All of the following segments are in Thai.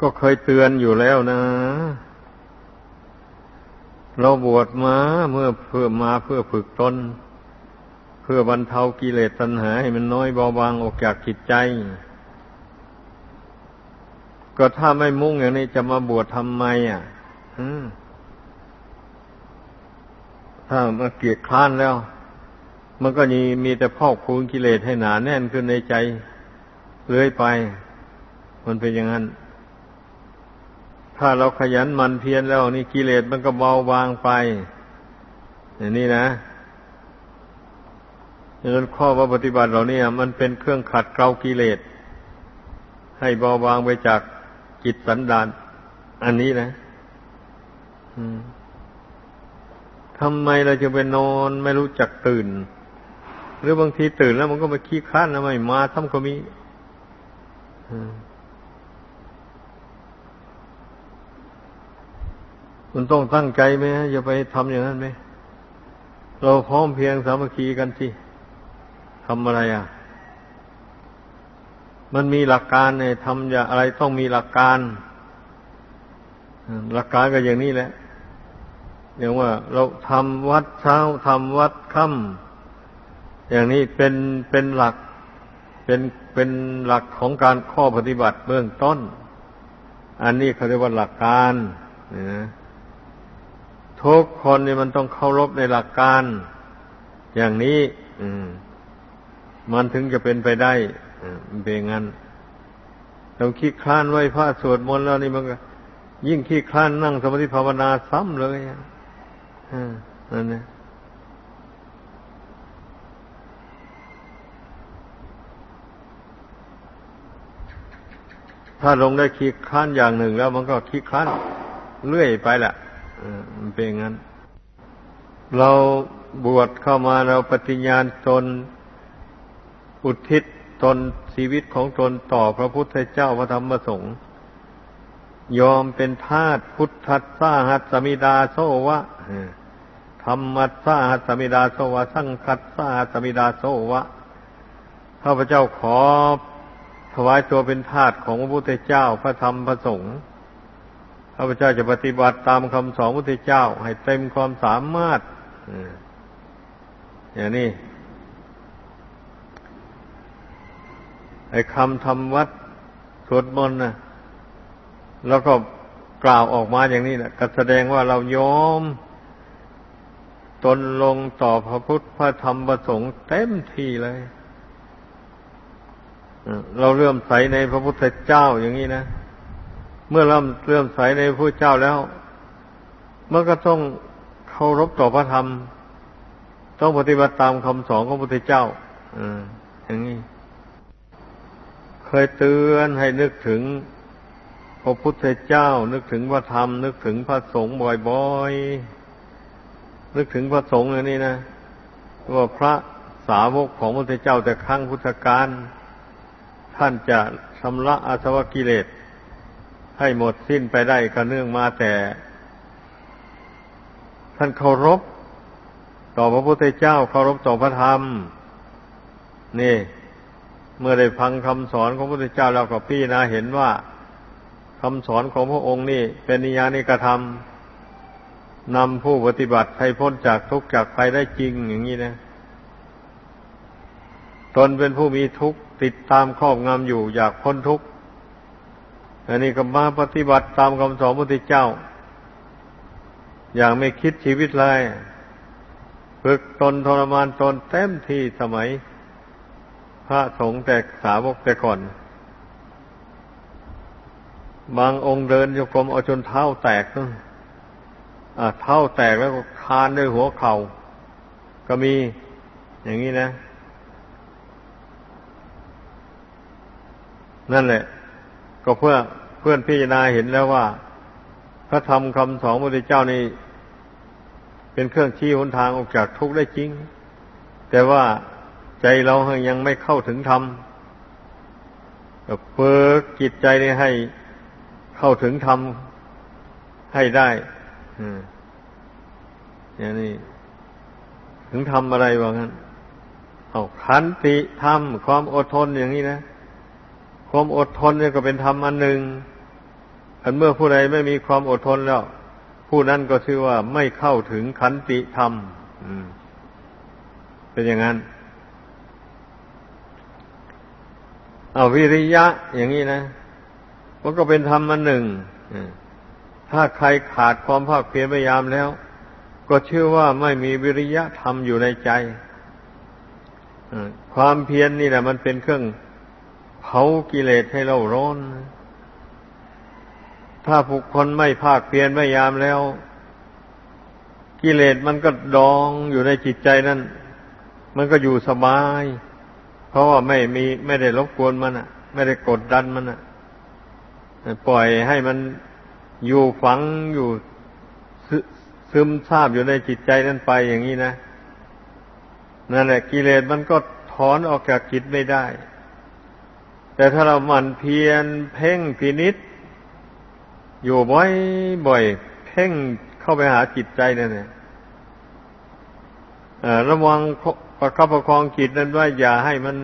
ก็เคยเตือนอยู่แล้วนะ เราบวชมาเมื่อเพื่อมาเพื่อฝึกตนเพื่อบรรเทากิเลสตัณหาให้มันน้อยเบาบางออกจากจิตใจ ก็ถ้าไม่มุ่งอย่างนี้จะมาบวชทำไมอะถ้ามาเกียดคร้านแล้ว มันก็มีมีแต่พอกพูนกิเลสให้หนาแน่นขึ้นในใจเลื่อยไป มันเป็นอย่างนั้น ถ้าเราขยันมันเพียรแล้วนี่กิเลสมันก็เบาบางไปอย่างนี้นะดังนั้นข้อว่าปฏิบัติเราเนี่ยมันเป็นเครื่องขัดเกลากิเลส ให้เบาบางไปจากจิตสันดาน อันนี้นะทำไมเราจะไปนอนไม่รู้จักตื่น หรือบางทีตื่นแล้วมันก็มาขี้ค้านแล้วไม่มาทำก็มีมัันต้องตั้งใจไหมอย่าไปทำอย่างนั้นไหมเราพร้อมเพียงสามัคคีกันสิทำอะไรอะ มันมีหลักการเนี่ยทำอย่างอะไรต้องมีหลักการหลักการก็อย่างนี้แหละอย่างว่า เราทำวัดเช้าทำวัดค่ำอย่างนี้เป็นเป็นหลัก เป็นเป็นหลักของการข้อปฏิบัติเบื้องต้น อันนี้เขาเรียกว่าหลักการนะ ทุกคนนี่มันต้องเคารพในหลักการ อย่างนี้อืมันถึงจะเป็นไปได้เป็นงั้นต้องคิดคลานไหวพระสวดมนต์แล้วนี่มันก็ ยิ่งคิดคลานนั่งสมาธิภาวนาซ้ำเลยนั่นเนี่ยถ้าลงได้คิดคลานอย่างหนึ่งแล้ว มันก็คิดคลานเรื่อยไปแหละ มันเป็นงั้น เราบวชเข้ามาเราปฏิญาณตน อุทิศตนชีวิตของตนต่อพระพุทธเจ้าพระธรรมพระสงฆ์ยอมเป็นทาสพุทธัสสาหัสมิดาโซวะธรรมัสสาหัสมิดาโซวะ สังคัสสาหัสมิดาโซวะข้าพเจ้าขอถวายตัวเป็นทาสของพระพุทธเจ้าพระธรรมพระสงฆ์ ข้าพเจ้าจะปฏิบัติตามคำสอนพระพุทธเจ้า ให้เต็มความสามารถอย่างนี้ไอ้คำทำวัดสวดมนต์นะแล้วก็กล่าวออกมาอย่างนี้นะก็แสดงว่าเรายอมตนลงต่อพระพุทธพระธรรมพระสงฆ์เต็มที่เลย เราเลื่อมใสในพระพุทธเจ้าอย่างนี้นะ เมื่อเราเลื่อมใสในพระเจ้าแล้วมันก็ต้องเคารพต่อพระธรรม ต้องปฏิบัติตามคำสอนของพระพุทธเจ้าออย่างนี้ เคยเตือนให้นึกถึงพระพุทธเจ้า นึกถึงพระธรรม นึกถึงพระสงฆ์บ่อยๆ นึกถึงพระสงฆ์อย่างนี้นะว่าพระสาวกของพระพุทธเจ้าแต่ครั้งพุทธกาลท่านจะชำระอาสวะกิเลส ให้หมดสิ้นไปได้ก็เนื่องมาแต่ ท่านเคารพต่อพระพุทธเจ้าเคารพต่อพระธรรม นี่ เมื่อได้ฟังคำสอนของพระพุทธเจ้าแล้วก็พี่นาเห็นว่าคำสอนของพระองค์นี่ เป็นนิยานิกระทำนำผู้ปฏิบัติให้พ้นจากทุกข์จากภัยได้จริงอย่างนี้นะตนเป็นผู้มีทุกข์ติดตามครอบงำอยู่อยากพ้นทุกข์ อันนี้ก็มาปฏิบัติตามคำสอนพระพุทธเจ้า อย่างไม่คิดชีวิตเลยฝึกตนทรมานตนเต็มที่สมัย พระสงฆ์แต่สาวกแต่ก่อน บางองค์เดินโยกรมเอาจนเท้าแตกอ่าเท้าแตกแล้วก็คานด้วยหัวเขา่า ก็มีอย่างนี้นะ นั่นแหละ ก็เพื่อ พื่อนพิจารณาเห็นแล้วว่า พระธรรมคำสอนพระพุทธเจ้านี่เป็นเครื่องชี้หนทางออกจากทุกข์ได้จริง แต่ว่าใจเรายังไม่เข้าถึงธรรมเปิดจิตใจนี้ให้เข้าถึงธรรมให้ได้อย่างนี้ถึงทำอะไรวะงั้น เอาขันติธรรมความอดทนอย่างนี้นะ ความอดทนเนี่ยก็เป็นธรรมอันหนึ่ง อันเมื่อผู้ใดไม่มีความอดทนแล้ว ผู้นั้นก็ชื่อว่าไม่เข้าถึงขันติธรรมเป็นอย่างนั้นเอาวิริยะ อย่างนี้นะมันก็เป็นธรรมอันหนึ่งถ้าใครขาดความภาคเพียรพยายามแล้ว ก็ชื่อว่าไม่มีวิริยะธรรมอยู่ในใจความเพียรนนี่แหละมันเป็นเครื่องเผากิเลสให้เราร้อน ถ้าบุคคลไม่ภาคเพียรพยายามแล้ว กิเลสมันก็ดองอยู่ในจิตใจนั้นมันก็อยู่สบาย เพราะว่าไม่มีไม่ได้รบกวนมันอะ ไม่ได้กดดันมันอะ ปล่อยให้มันอยู่ฝังอยู่ซึมซาบอยู่ในจิตใจนั้นไปอย่างนี้นะนั่นแหละกิเลสมันก็ถอนออกจากจิตไม่ได้ แต่ถ้าเราหมั่นเพียรเพ่งพินิษ อยู่บ่อยบ่อยเพ่งเข้าไปหาจิตใจนั่นแหละระวังประคับประคองจิตนั้นว่าอย่าให้มัน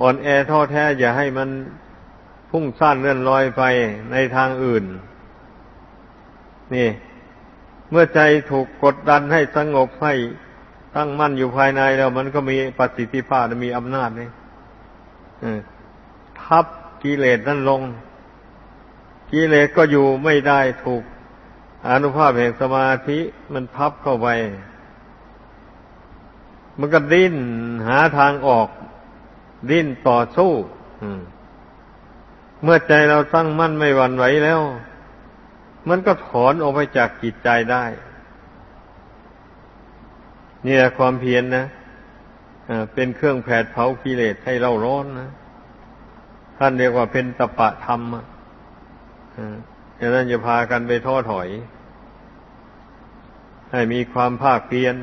อ่อนแอท้อแท้ อย่าให้มันพุ่งสั้นเลื่อนลอยไปในทางอื่น นี่ เมื่อใจถูกกดดันให้สงบให้ตั้งมั่นอยู่ภายในแล้ว มันก็มีประสิทธิภาพมีอำนาจนี่ทับกิเลสนั่นลง กิเลสก็อยู่ไม่ได้ถูกอนุภาพแห่งสมาธิมันทับเข้าไป มันก็ดิ้นหาทางออก ดิ้นต่อสู้เมื่อใจเราตั้งมั่นไม่หวั่นไหวแล้ว มันก็ถอนออกไปจากจิตใจได้นี่แหละความเพียรนนะเป็นเครื่องแผดเผากิเลสให้เราร้อนนะ ท่านเรียกว่าเป็นตปะธรรมอะ ดังนั้นจะพากันไปท้อถอย ให้มีความภาคเพียร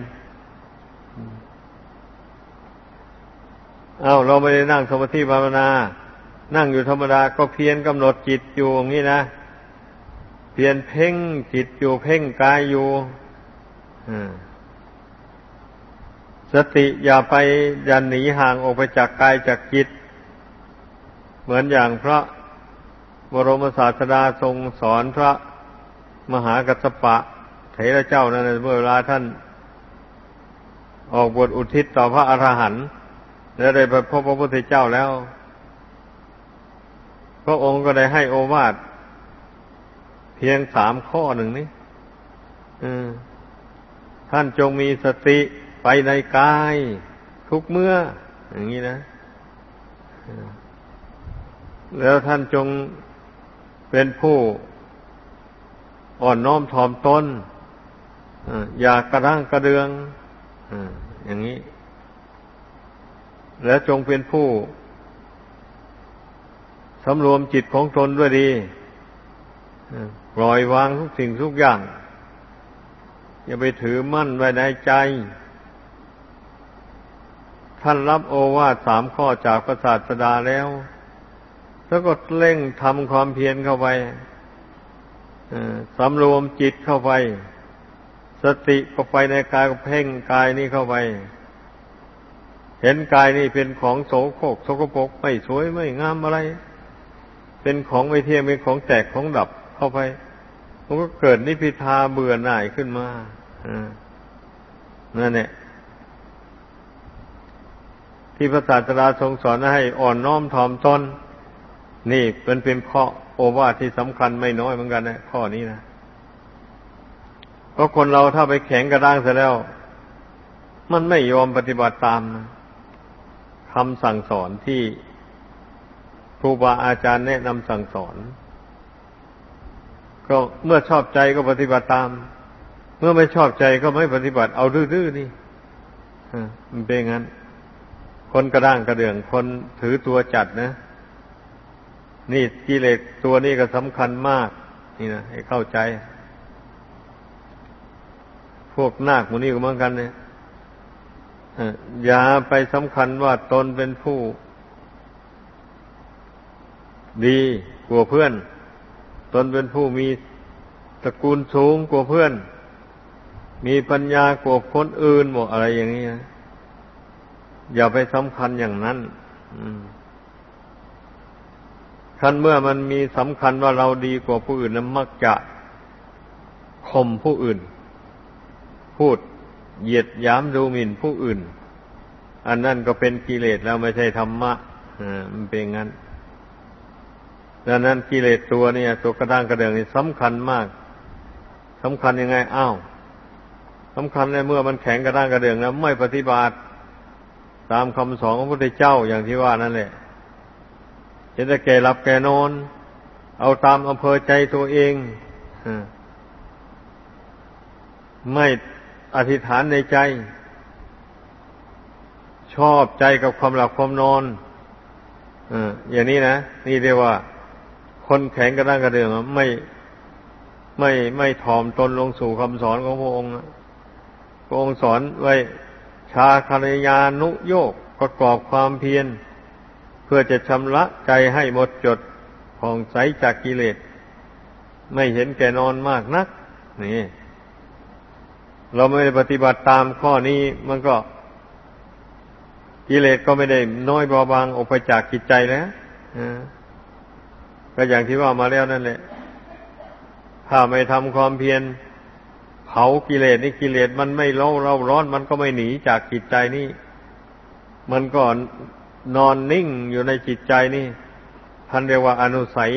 เอาเราไม่ได้นั่งสมาธิภาวนา นั่งอยู่ธรรมดาก็เพียรกำหนดจิตอยู่อย่างนี้นะเพียรเพ่งจิตอยู่เพ่งกายอยู่สติอย่าไปอย่าหนีห่างออกไปจากกายจากจิต เหมือนอย่างพระ บรมศาสดาทรงสอนพระมหากัสปะเถระเจ้านั้นเมื่อเวลาท่าน ออกบวชอุทิศต่อพระอรหันต์แล้วได้ไปพบพระพุทธเจ้าแล้ว พระองค์ก็ได้ให้โอวาทเพียงสามข้อหนึ่งนี้ท่านจงมีสติไปในกายทุกเมื่อ อย่างนี้นะ แล้วท่านจง เป็นผู้อ่อนน้อมถ่อมตนอย่ากระด้างกระเดืองอย่างนี้ แล้วจงเป็นผู้สำรวมจิตของตนด้วยดีปล่อยวางทุกสิ่งทุกอย่าง อย่าไปถือมั่นไว้ในใจ ท่านรับโอวาทสามข้อจากพระศาสดาแล้ว แล้วก็เร่งทำความเพียรเข้าไปสำรวมจิตเข้าไป สติก็ไปในกายก็เพ่งกายนี้เข้าไป เห็นกายนี่เป็นของโสโครกโสกปกไม่สวยไม่งามอะไร เป็นของไม่เที่ยงเป็นของแตกของดับเข้าไปมันก็เกิดนิพิทาเบื่อหน่ายขึ้นมาอ่านั่นแหละที่พระศาสดาทรงสอนให้อ่อนน้อมถ่อมตน นี่เป็นเป็นข้อโอวาทที่สำคัญไม่น้อยเหมือนกันนะข้อนี้นะเพราะคนเราถ้าไปแข็งกระด้างเสียแล้ว มันไม่ยอมปฏิบัติตามนะคำสั่งสอนที่ครูบาอาจารย์แนะนำสั่งสอน ก็เมื่อชอบใจก็ปฏิบัติตาม เมื่อไม่ชอบใจก็ไม่ปฏิบัติเอาดื้อๆนี่มันเป็นงั้น คนกระด้างกระเดืองคนถือตัวจัดนะ นี่กิเลสตัวนี้ก็สำคัญมาก นี่นะให้เข้าใจ พวกนาคมูนี่ก็เหมือนกันเนี่ยอย่าไปสำคัญว่าตนเป็นผู้ ดีกว่าเพื่อน ตนเป็นผู้มีตระกูลสูงกว่าเพื่อน มีปัญญากว่าคนอื่นหมดอะไรอย่างนี้นะอย่าไปสำคัญอย่างนั้น คันเมื่อมันมีสำคัญว่าเราดีกว่าผู้อื่นนั้นมักจะข่มผู้อื่น พูดเหยียดย้ำดูหมิ่นผู้อื่น อันนั่นก็เป็นกิเลสแล้วไม่ใช่ธรรมะอ่ามันเป็นงั้นดังนั้นกิเลสตัวนี้ตัวกระด้างกระเดืองนี่สำคัญมากสำคัญยังไงอ้าวสำคัญในเมื่อมันแข็งกระด้างกระเดืองแล้วไม่ปฏิบัติ ตามคำสอนของพระพุทธเจ้าอย่างที่ว่านั่นแหละ จะได้แก่หลับแก่นอน เอาตามอำเภอใจตัวเองไม่อธิษฐานในใจ ชอบใจกับความหลับความนอนอย่างนี้นะ นี่เรียกว่า คนแข็งกระด้างกระเดืองไม่ไม่ไม่ถ่อมตนลงสู่คำสอนของพระองค์พระองค์สอนไว้ชาคารยานุโยกประกอบความเพียร พื่อจะชำระใจให้หมดจดผ่องใสจากกิเลส ไม่เห็นแก่นอนมากนัก นี่ เราไม่ได้ปฏิบัติตามข้อนี้มันก็ กิเลสก็ไม่ได้น้อยเบาบางออกไปจากจิตใจแล้วก็อย่างที่ว่ามาแล้วนั่นแหละ ถ้าไม่ทำความเพียรเผากิเลสนี่กิเลสมันไม่เล่าเราร้อน มันก็ไม่หนีจากจิตใจนี่ มันก็ นอนนิ่งอยู่ในจิตใจนี่ท่านเรียกว่าอนุสัย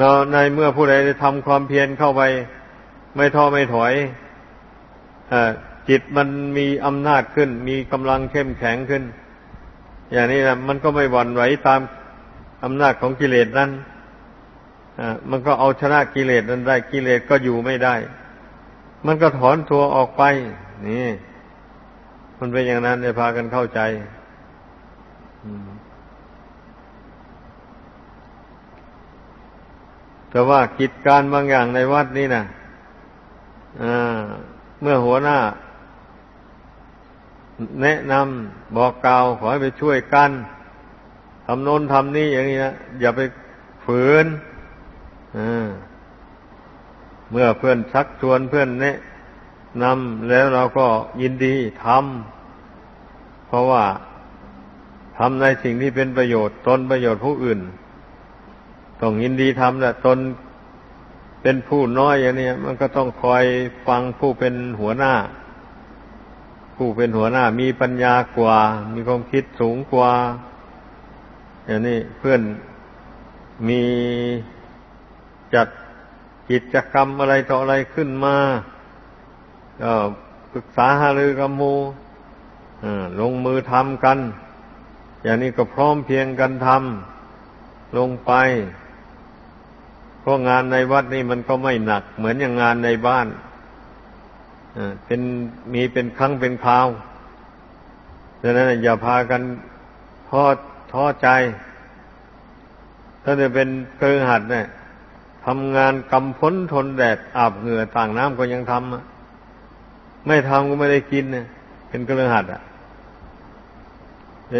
นในเมื่อผู้ใดได้ทำความเพียรเข้าไป ไม่ท้อไม่ถอยอจิตมันมีอำนาจขึ้น มีกำลังเข้มแข็งขึ้น อย่างนี้นะมันก็ไม่หวั่นไหวตามอำนาจของกิเลสนั้นมันก็เอาชนะกิเลสนั้นได้ กิเลสก็อยู่ไม่ได้ มันก็ถอนตัวออกไป นี่ มันเป็นอย่างนั้นเนี่ยพากันเข้าใจแต่ว่ากิจการบางอย่างในวัดนี่นะเมื่อหัวหน้า แนะนำบอกกล่าวขอให้ไปช่วยกันทำโน้นทำนี่อย่างนี้นะอย่าไปฝืนเมื่อเพื่อนชักชวนเพื่อนแนะ นำแล้วเราก็ยินดีทำเพราะว่าทำในสิ่งที่เป็นประโยชน์ ตนประโยชน์ผู้อื่น ต้องยินดีทำแหละตนเป็นผู้น้อยอย่างนี้มันก็ต้องคอยฟังผู้เป็นหัวหน้า ผู้เป็นหัวหน้า มีปัญญากว่า มีความคิดสูงกว่า อย่างนี้เพื่อนมีจัดกิจกรรมอะไรต่ออะไรขึ้นมา ก็ปรึกษาหารือกับมูลงมือทำกัน อย่างนี้ก็พร้อมเพียงกันทำลงไปเพราะงานในวัดนี่มันก็ไม่หนัก เหมือนอย่างงานในบ้านเป็นมีเป็นครั้งเป็นคราวดังนั้นอย่าพากันท้อท้อใจ ถ้าจะเป็นเกิงหัดเนี่ยทำงานกำพ้นทนแดดอาบเหงื่อต่างน้ำก็ยังทำ ไม่ทำก็ไม่ได้กินเนี่ยเป็นกระเลือหัดอะ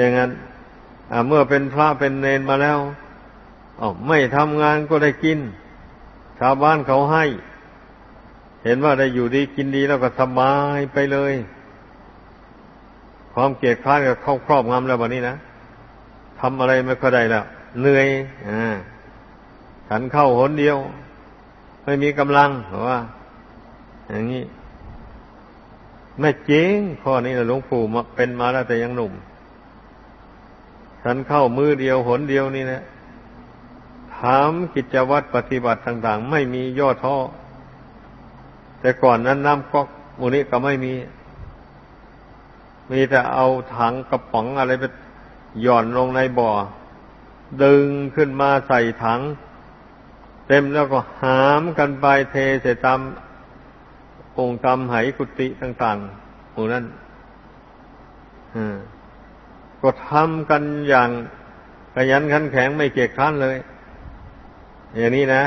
อย่างนั้นเมื่อเป็นพระเป็นเนนมาแล้วอ๋อไม่ทำงานก็ได้กิน ชาวบ้านเขาให้ เห็นว่าได้อยู่ดีกินดีแล้วก็สบายไปเลย ความเกลียดค้านก็เข้าครอบงำแล้ววันนี้นะทำอะไรไม่ค่อยได้แล้ว เหนื่อยอ่าฉันเข้าหนเดียว ไม่มีกำลังเพราะว่า อย่างนี้ ไม่จริงข้อนี้นะหลวงปู่มาเป็นมาแล้วแต่ยังหนุ่ม ฉันเข้ามือเดียวหนเดียวนี่นะถามกิจวัตรปฏิบัติต่าง ๆ ไม่มีย่อท้อ แต่ก่อนนั้นน้ำก๊อกมูนี้ก็ไม่มี มีแต่เอาถังกระป๋องอะไรไปหย่อนลงในบ่อ ดึงขึ้นมาใส่ถัง เต็มแล้วก็หามกันไปเทใส่ตาม องค์ตามไหกุฏิต่างๆหมู่นั้นก็ทำกันอย่างขยันขันแข็งไม่เกียจคร้านเลย อย่างนี้นะ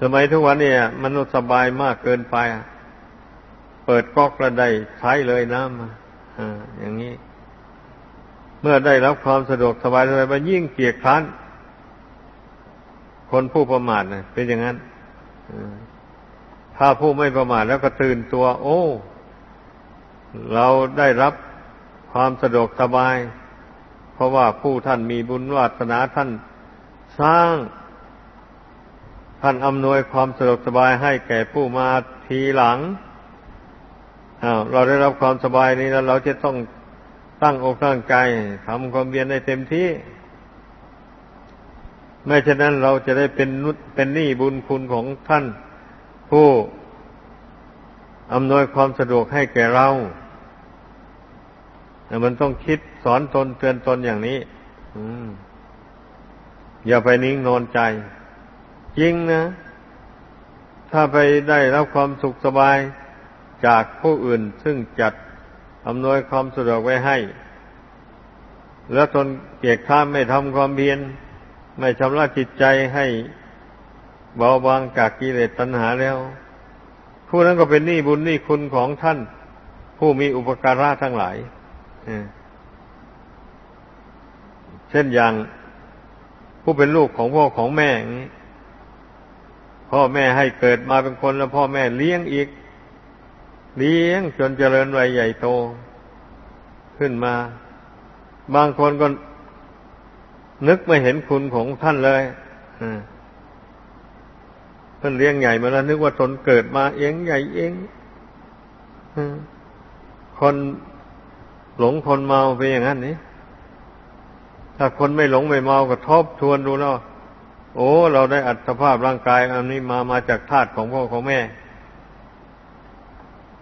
สมัยทุกวันเนี่ยมนุษย์สบายมากเกินไป เปิดก๊อกระไดใช้เลยน้ำอ่าอย่างนี้ เมื่อได้รับความสะดวกสบายอะไรมายิ่งเกียกคร้านคนผู้ประมาทนะเป็นอย่างนั้น ถ้าผู้ไม่ประมาทแล้วก็ตื่นตัว โอ้ เราได้รับความสะดวกสบาย เพราะว่าผู้ท่านมีบุญวาสนาท่านสร้าง ท่านอำนวยความสะดวกสบายให้แก่ผู้มาทีหลังอ้าวเราได้รับความสบายนี้แล้ว เราจะต้องตั้งอกตั้งใจทำความเพียรในเต็มที่ ไม่เช่นนั้นเราจะได้เป็นนุเป็นหนี้บุญคุณของท่าน ผู้อำนวยความสะดวกให้แก่เราแต่มันต้องคิดสอนตนเตือนตนอย่างนี้อย่าไปนิ่งนอนใจจริงนะ ถ้าไปได้รับความสุขสบายจากผู้อื่นซึ่งจัดอำนวยความสะดวกไว้ให้ แล้วตนเกียกข้ามไม่ทำความเพียร ไม่ชำระจิตใจให้เบาบางจากกิเลสตัณหาแล้ว ผู้นั้นก็เป็นหนี้บุญหนี้คุณของท่าน ผู้มีอุปการะทั้งหลายเช่นอย่างผู้เป็นลูกของพ่อของแม่อย่างนี้พ่อแม่ให้เกิดมาเป็นคนแล้วพ่อแม่เลี้ยงอีก เลี้ยงจนเจริญวัยใหญ่โต ขึ้นมา บางคนก็ นึกไม่เห็นคุณของท่านเลยเพิ่นเลี้ยงใหญ่มาแล้ว นึกว่าตนเกิดมาเองใหญ่เองคนหลงคนเมาไปอย่างนั้นนี่ถ้าคนไม่หลงไม่เมาก็ทบทวนดูแล้วโอ้ เราได้อัตภาพร่างกาย อันนี้มามาจากธาตุของพ่อของแม่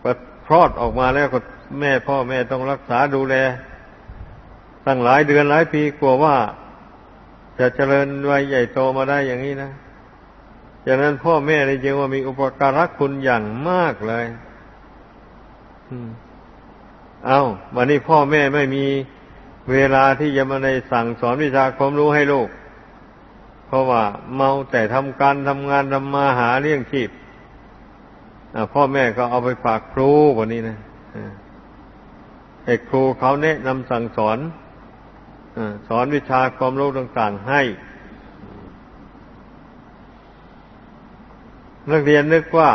ก็คลอดออกมาแล้วก็แม่พ่อแม่ต้องรักษาดูแล ตั้งหลายเดือนหลายปีกลัวว่า จะเจริญวัยใหญ่โตมาได้อย่างนี้นะจากนั้นพ่อแม่เลยจริงว่ามีอุปการะคุณอย่างมากเลยเอา้าวันนี้พ่อแม่ไม่มีเวลาที่จะมาในสั่งสอนวิชาความรู้ให้ลูก เพราะว่าเมาแต่ทำการทำงานทำมาหาเลี้ยงชีพพ่อแม่ก็เอาไปฝากครูวันนี้นะให้ครูเขาแนะนำสั่งสอน สอนวิชาความรู้ต่างๆให้ นักเรียนนึกว่า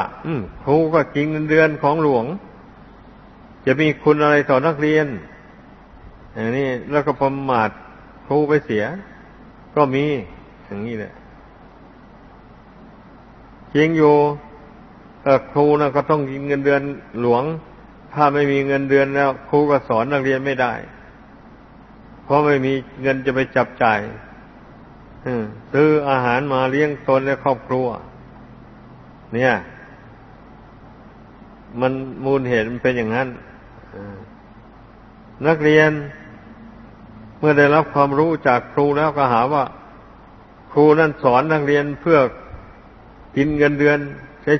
ครูก็จริงเงินเดือนของหลวง จะมีคุณอะไรต่อนักเรียนอย่างนี้แล้วก็ประมาทครูไปเสีย ก็มีอย่างนี้แหละจริงอยู่ครูนะก็ต้องกินเงินเดือนหลวง ถ้าไม่มีเงินเดือนแล้ว ครูก็สอนนักเรียนไม่ได้ เพราะไม่มีเงินจะไปจับจ่ายซื้ออาหารมาเลี้ยงตนและครอบครัว เนี่ย มันมูลเหตุมันเป็นอย่างนั้นนักเรียนเมื่อได้รับความรู้จากครูแล้วก็หาว่า ครูนั่นสอนนักเรียนเพื่อกินเงินเดือน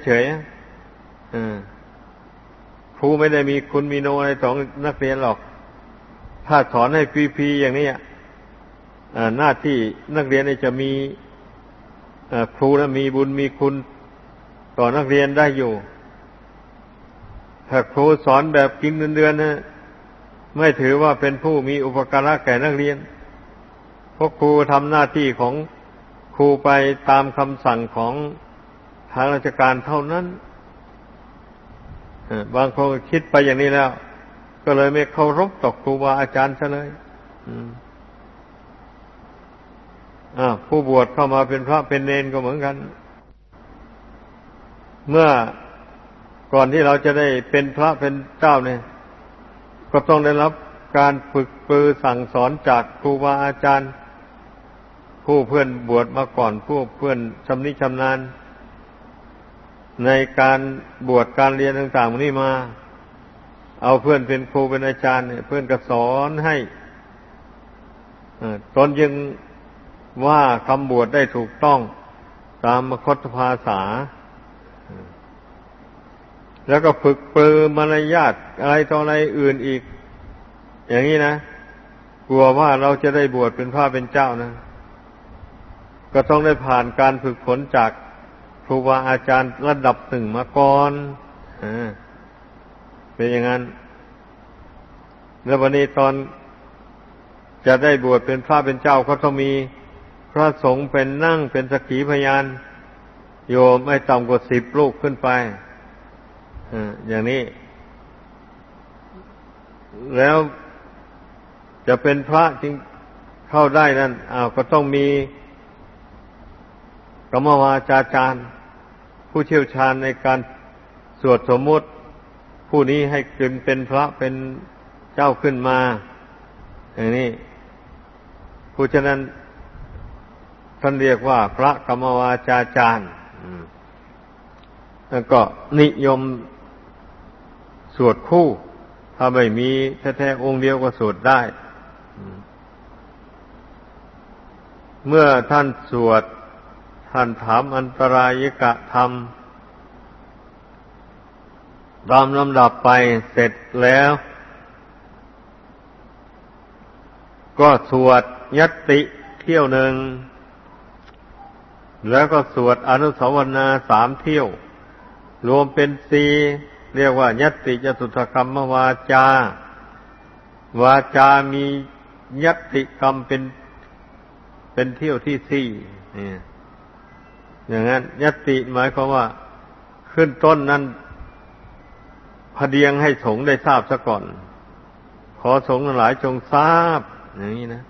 เฉยๆครูไม่ได้มีคุณมีโนอะไรของนักเรียนหรอก ถ้าสอนให้ฟรีๆอย่างนี้หน้าที่นักเรียนจะมีครูนะมีบุญมีคุณต่อนักเรียนได้อยู่ ถ้าครูสอนแบบกินเงินเดือนนะไม่ถือว่าเป็นผู้มีอุปการะแก่นักเรียนเพราะครูทำหน้าที่ของครูไปตามคำสั่งของทางราชการเท่านั้นบางคนคิดไปอย่างนี้แล้ว ก็เลยไม่เคารพต่อครูบาอาจารย์ซะเลยผู้บวชเข้ามาเป็นพระเป็นเนนก็เหมือนกัน เมื่อก่อนที่เราจะได้เป็นพระเป็นเจ้าเนี่ย ก็ต้องได้รับการฝึกปือสั่งสอนจากครูบาอาจารย์ ผู้เพื่อนบวชมาก่อนผู้เพื่อนชำนิชำนาญ ในการบวชการเรียนต่างๆนี้มา เอาเพื่อนเป็นครูเป็นอาจารย์เนี่ยเพื่อนก็สอนให้ตนยังว่าคำบวชได้ถูกต้องตามมคตภาษา แล้วก็ฝึกปรือมารยาทอะไรต่ออะไรอื่นอีก อย่างนี้นะ กลัวว่าเราจะได้บวชเป็นพระเป็นเจ้านะ ก็ต้องได้ผ่านการฝึกฝนจากครูบาอาจารย์ระดับหนึ่งมาก่อนอ เป็นอย่างนั้น แล้ววันนี้ตอนจะได้บวชเป็นพระเป็นเจ้าเขาต้องมีพระสงฆ์เป็นนั่งเป็นสกีพยาน โยมไม่ต่ำกว่าสิบลูกขึ้นไปอย่างนี้ แล้วจะเป็นพระจริงเข้าได้นั่นอ้าวก็ต้องมีกรรมวาจาจารย์ ผู้เชี่ยวชาญในการสวดสมมติ ผู้นี้ให้ขึ้นเป็นพระเป็นเจ้าขึ้นมาอย่างนี้ผู้ฉะนั้นท่านเรียกว่าพระกรรมวาจาจารย์แล้วก็นิยมสวดคู่ ถ้าไม่มีแท้ๆองค์เดียวก็สวดได้ เมื่อท่านสวด ท่านถามอันตรายกะธรรม ตามลำดับไปเสร็จแล้ว ก็สวดยัติเที่ยวหนึ่ง แล้วก็สวดอนุสาวนาสามเที่ยว รวมเป็นสี่เรียกว่ายัตติจตุถกรรมวาจา วาจามียัติกรรมเป็นเป็นเที่ยวที่สี่นี่อย่างนั้นยัตติหมายความว่า ขึ้นต้นนั้น พเดียงให้สงได้ทราบซะก่อน ขอสงหลายจงทราบ อย่างนี้นะ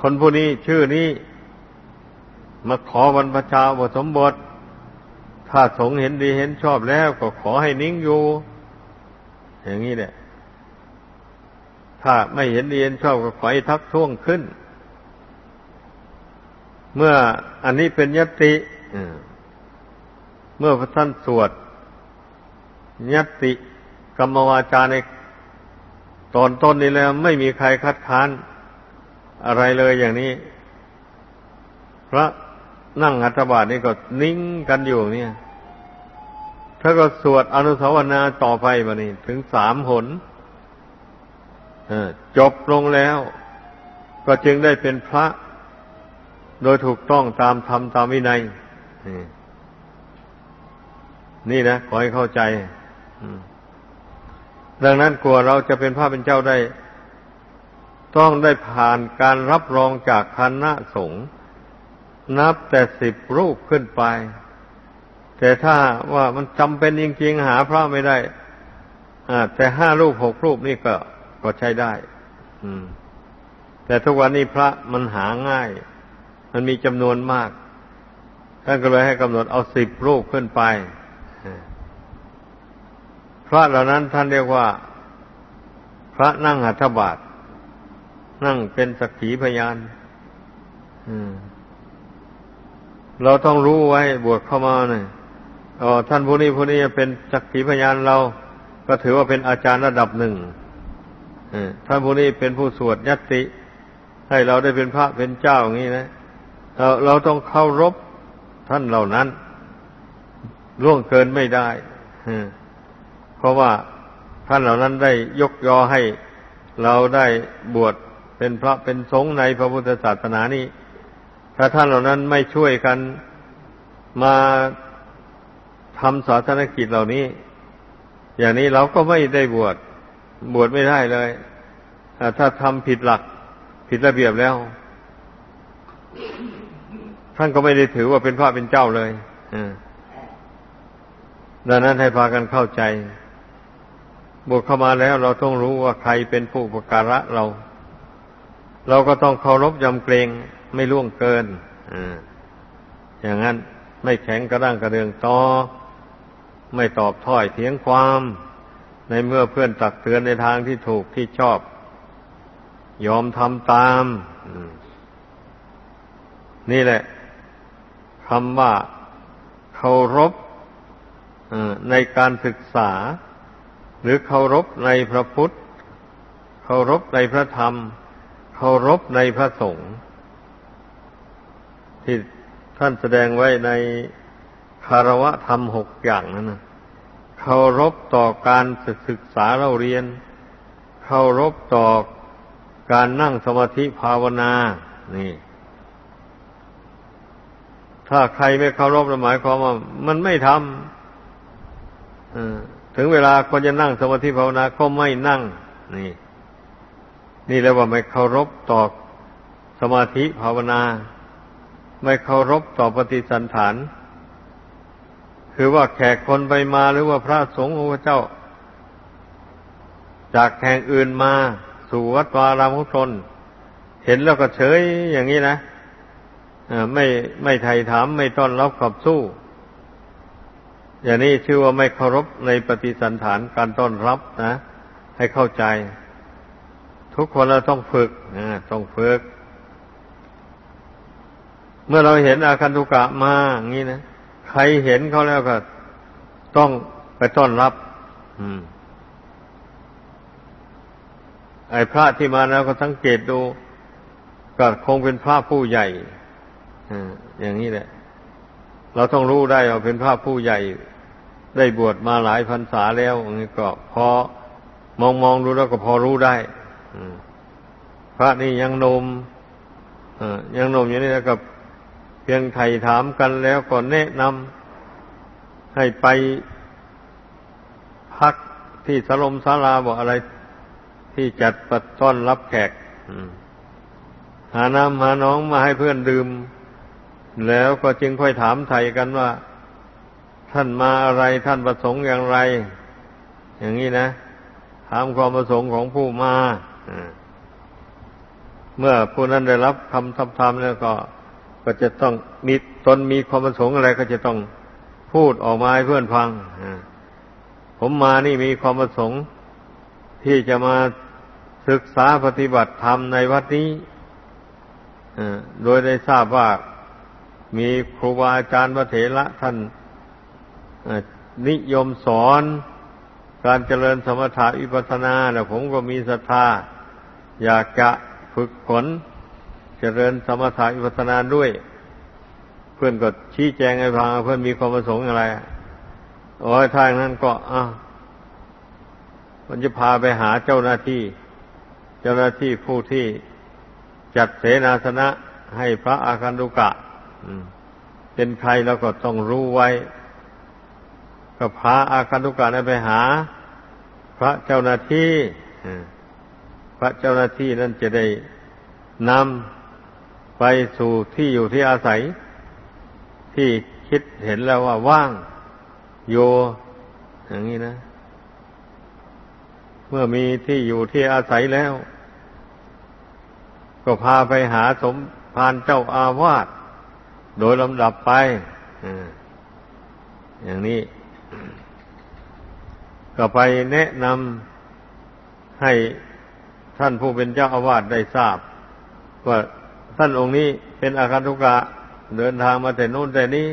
คนผู้นี้ชื่อนี้ มาขอบรรพชาบทสมบท ถ้าสงเห็นดีเห็นชอบแล้ว ก็ขอให้นิ่งอยู่ อย่างนี้แหละถ้าไม่เห็นดีเห็นชอบก็ขอให้ทักท้วงขึ้น เมื่ออันนี้เป็นยติ เมื่อพระท่านสวดยติกรรมวาจาในตอนต้นนี้แล้ว ไม่มีใครคัดค้านอะไรเลยอย่างนี้ พระนั่งหัตถบาทนี่ก็นิ่งกันอยู่เนี่ยถ้าก็สวดอนุสาวนาต่อไปมานี่ถึงสามหนจบลงแล้ว ก็จึงได้เป็นพระ โดยถูกต้องตามธรรมตามวินัย นี่นะขอให้เข้าใจดังนั้นกลัวเราจะเป็นพระเป็นเจ้าได้ ต้องได้ผ่านการรับรองจากคณะสงฆ์นับแต่สิบรูปขึ้นไป แต่ถ้าว่ามันจำเป็นจริงๆหาพระไม่ได้แต่ห้ารูปหกรูปนี่ก็ก็ใช้ได้แต่ทุกวันนี้พระมันหาง่าย มันมีจำนวนมากท่านก็เลยให้กำหนดเอาสิบรูปขึ้นไป พระเหล่านั้นท่านเรียกว่า พระนั่งหัตถบาท นั่งเป็นสักขีพยานเราต้องรู้ไว้บวชเข้ามาเนี่ยอ๋อท่านผู้นี้ผู้นี้เป็นสักขีพยานเรา ก็ถือว่าเป็นอาจารย์ระดับหนึ่งท่านผู้นี้เป็นผู้สวดยัตติ ให้เราได้เป็นพระเป็นเจ้าอย่างนี้นะเราเราต้องเคารพท่านเหล่านั้นล่วงเกินไม่ได้ เพราะว่าท่านเหล่านั้นได้ยกยอให้เราได้บวชเป็นพระเป็นสงฆ์ในพระพุทธศาสนานี้ ถ้าท่านเหล่านั้นไม่ช่วยกันมาทำศาสนกิจเหล่านี้ อย่างนี้เราก็ไม่ได้บวชบวชไม่ได้เลยถ้าทำผิดหลักผิดระเบียบแล้ว ท่านก็ไม่ได้ถือว่าเป็นพระเป็นเจ้าเลยดังนั้นให้พากันเข้าใจ บวชเข้ามาแล้วเราต้องรู้ว่าใครเป็นผู้ประการะเรา เราก็ต้องเคารพยำเกรงไม่ล่วงเกินออย่างนั้นไม่แข็งกระด้างกระเดืองต่อ ไม่ตอบถ้อยเถียงความ ในเมื่อเพื่อนตักเตือนในทางที่ถูกที่ชอบ ยอมทำตามนี่แหละคำว่าเคารพในการศึกษา หรือเคารพในพระพุทธ เคารพในพระธรรม เคารพในพระสงฆ์ที่ท่านแสดงไว้ในคารวะธรรมหกอย่างนั้นนะเคารพต่อการศึกษาเราเรียน เคารพต่อการนั่งสมาธิภาวนา นี่ ถ้าใครไม่เคารพหมายความว่า มันไม่ทำ ถึงเวลาคนจะนั่งสมาธิภาวนาก็ไม่นั่ง นี่ นี่เรียกว่าไม่เคารพต่อสมาธิภาวนา ไม่เคารพต่อปฏิสันฐาน คือว่าแขกคนไปมาหรือว่าพระสงฆ์พระเจ้า จากแห่งอื่นมาสู่วัดวารามของตนเห็นแล้วก็เฉยอย่างนี้นะไม่ไม่ไถ่ถามไม่ต้อนรับขับสู้ อย่างนี้ชื่อว่าไม่เคารพในปฏิสันฐานการต้อนรับนะ ให้เข้าใจ ทุกคนเราต้องฝึกนะต้องฝึก เมื่อเราเห็นอาคันตุกะมาอย่างนี้นะใครเห็นเขาแล้วก็ ต้องไปต้อนรับ อืม ไอ้พระที่มาแล้วก็สังเกตดูก็คงเป็นพระผู้ใหญ่อย่างนี้แหละ เราต้องรู้ได้ว่าเป็นพระผู้ใหญ่ ได้บวชมาหลายพรรษาแล้วนี่ก็พอมองมองดูแล้วก็พอรู้ได้พระนี่ยังนมยังนมอย่างนี้แล้วก็เพียงไถ่ถามกันแล้วก็แนะนำให้ไปพักที่สลมศาลาบอกอะไร ที่จัดปัดต้อนรับแขกหาน้ำหาน้องมาให้เพื่อนดื่ม แล้วก็จึงค่อยถามไทยกันว่า ท่านมาอะไรท่านประสงค์อย่างไร อย่างนี้นะถามความประสงค์ของผู้มาเมื่อผู้นั้นได้รับคำทับทำแล้วก็ ก็จะต้องมีตนมีความประสงค์อะไรก็จะต้องพูดออกมาให้เพื่อนฟังผมมานี่มีความประสงค์ ที่จะมาศึกษาปฏิบัติธรรมในวัดนี้โดยได้ทราบว่ามีครูบาอาจารย์พระเถระท่าน นิยมสอนการเจริญสมถะวิปัสสนาแล้วผมก็มีศรัทธาอยากจะฝึกฝนเจริญสมถะวิปัสสนาด้วย เพื่อนก็ชี้แจงให้ฟังเพื่อนมีความประสงค์อะไรโอ้ยทางนั้นก็อะมันจะพาไปหาเจ้าหน้าที่ เจ้าหน้าที่ผู้ที่จัดเสนาสนะให้พระอาคันตุกะเป็นใครแล้วก็ต้องรู้ไว้ ก็พาอาคันตุกะนั้นไปหา พระเจ้าหน้าที่พระเจ้าหน้าที่นั้นจะได้นำไปสู่ที่อยู่ที่อาศัย ที่คิดเห็นแล้วว่าว่างโยอย่างนี้นะ เมื่อมีที่อยู่ที่อาศัยแล้ว ก็พาไปหาสมภารเจ้าอาวาสโดยลำดับไปอย่างนี้ ก็ไปแนะนำให้ท่านผู้เป็นเจ้าอาวาสได้ทราบ ว่าท่านองค์นี้เป็นอาการทุกะเดินทางมาแต่นู้นแต่นี้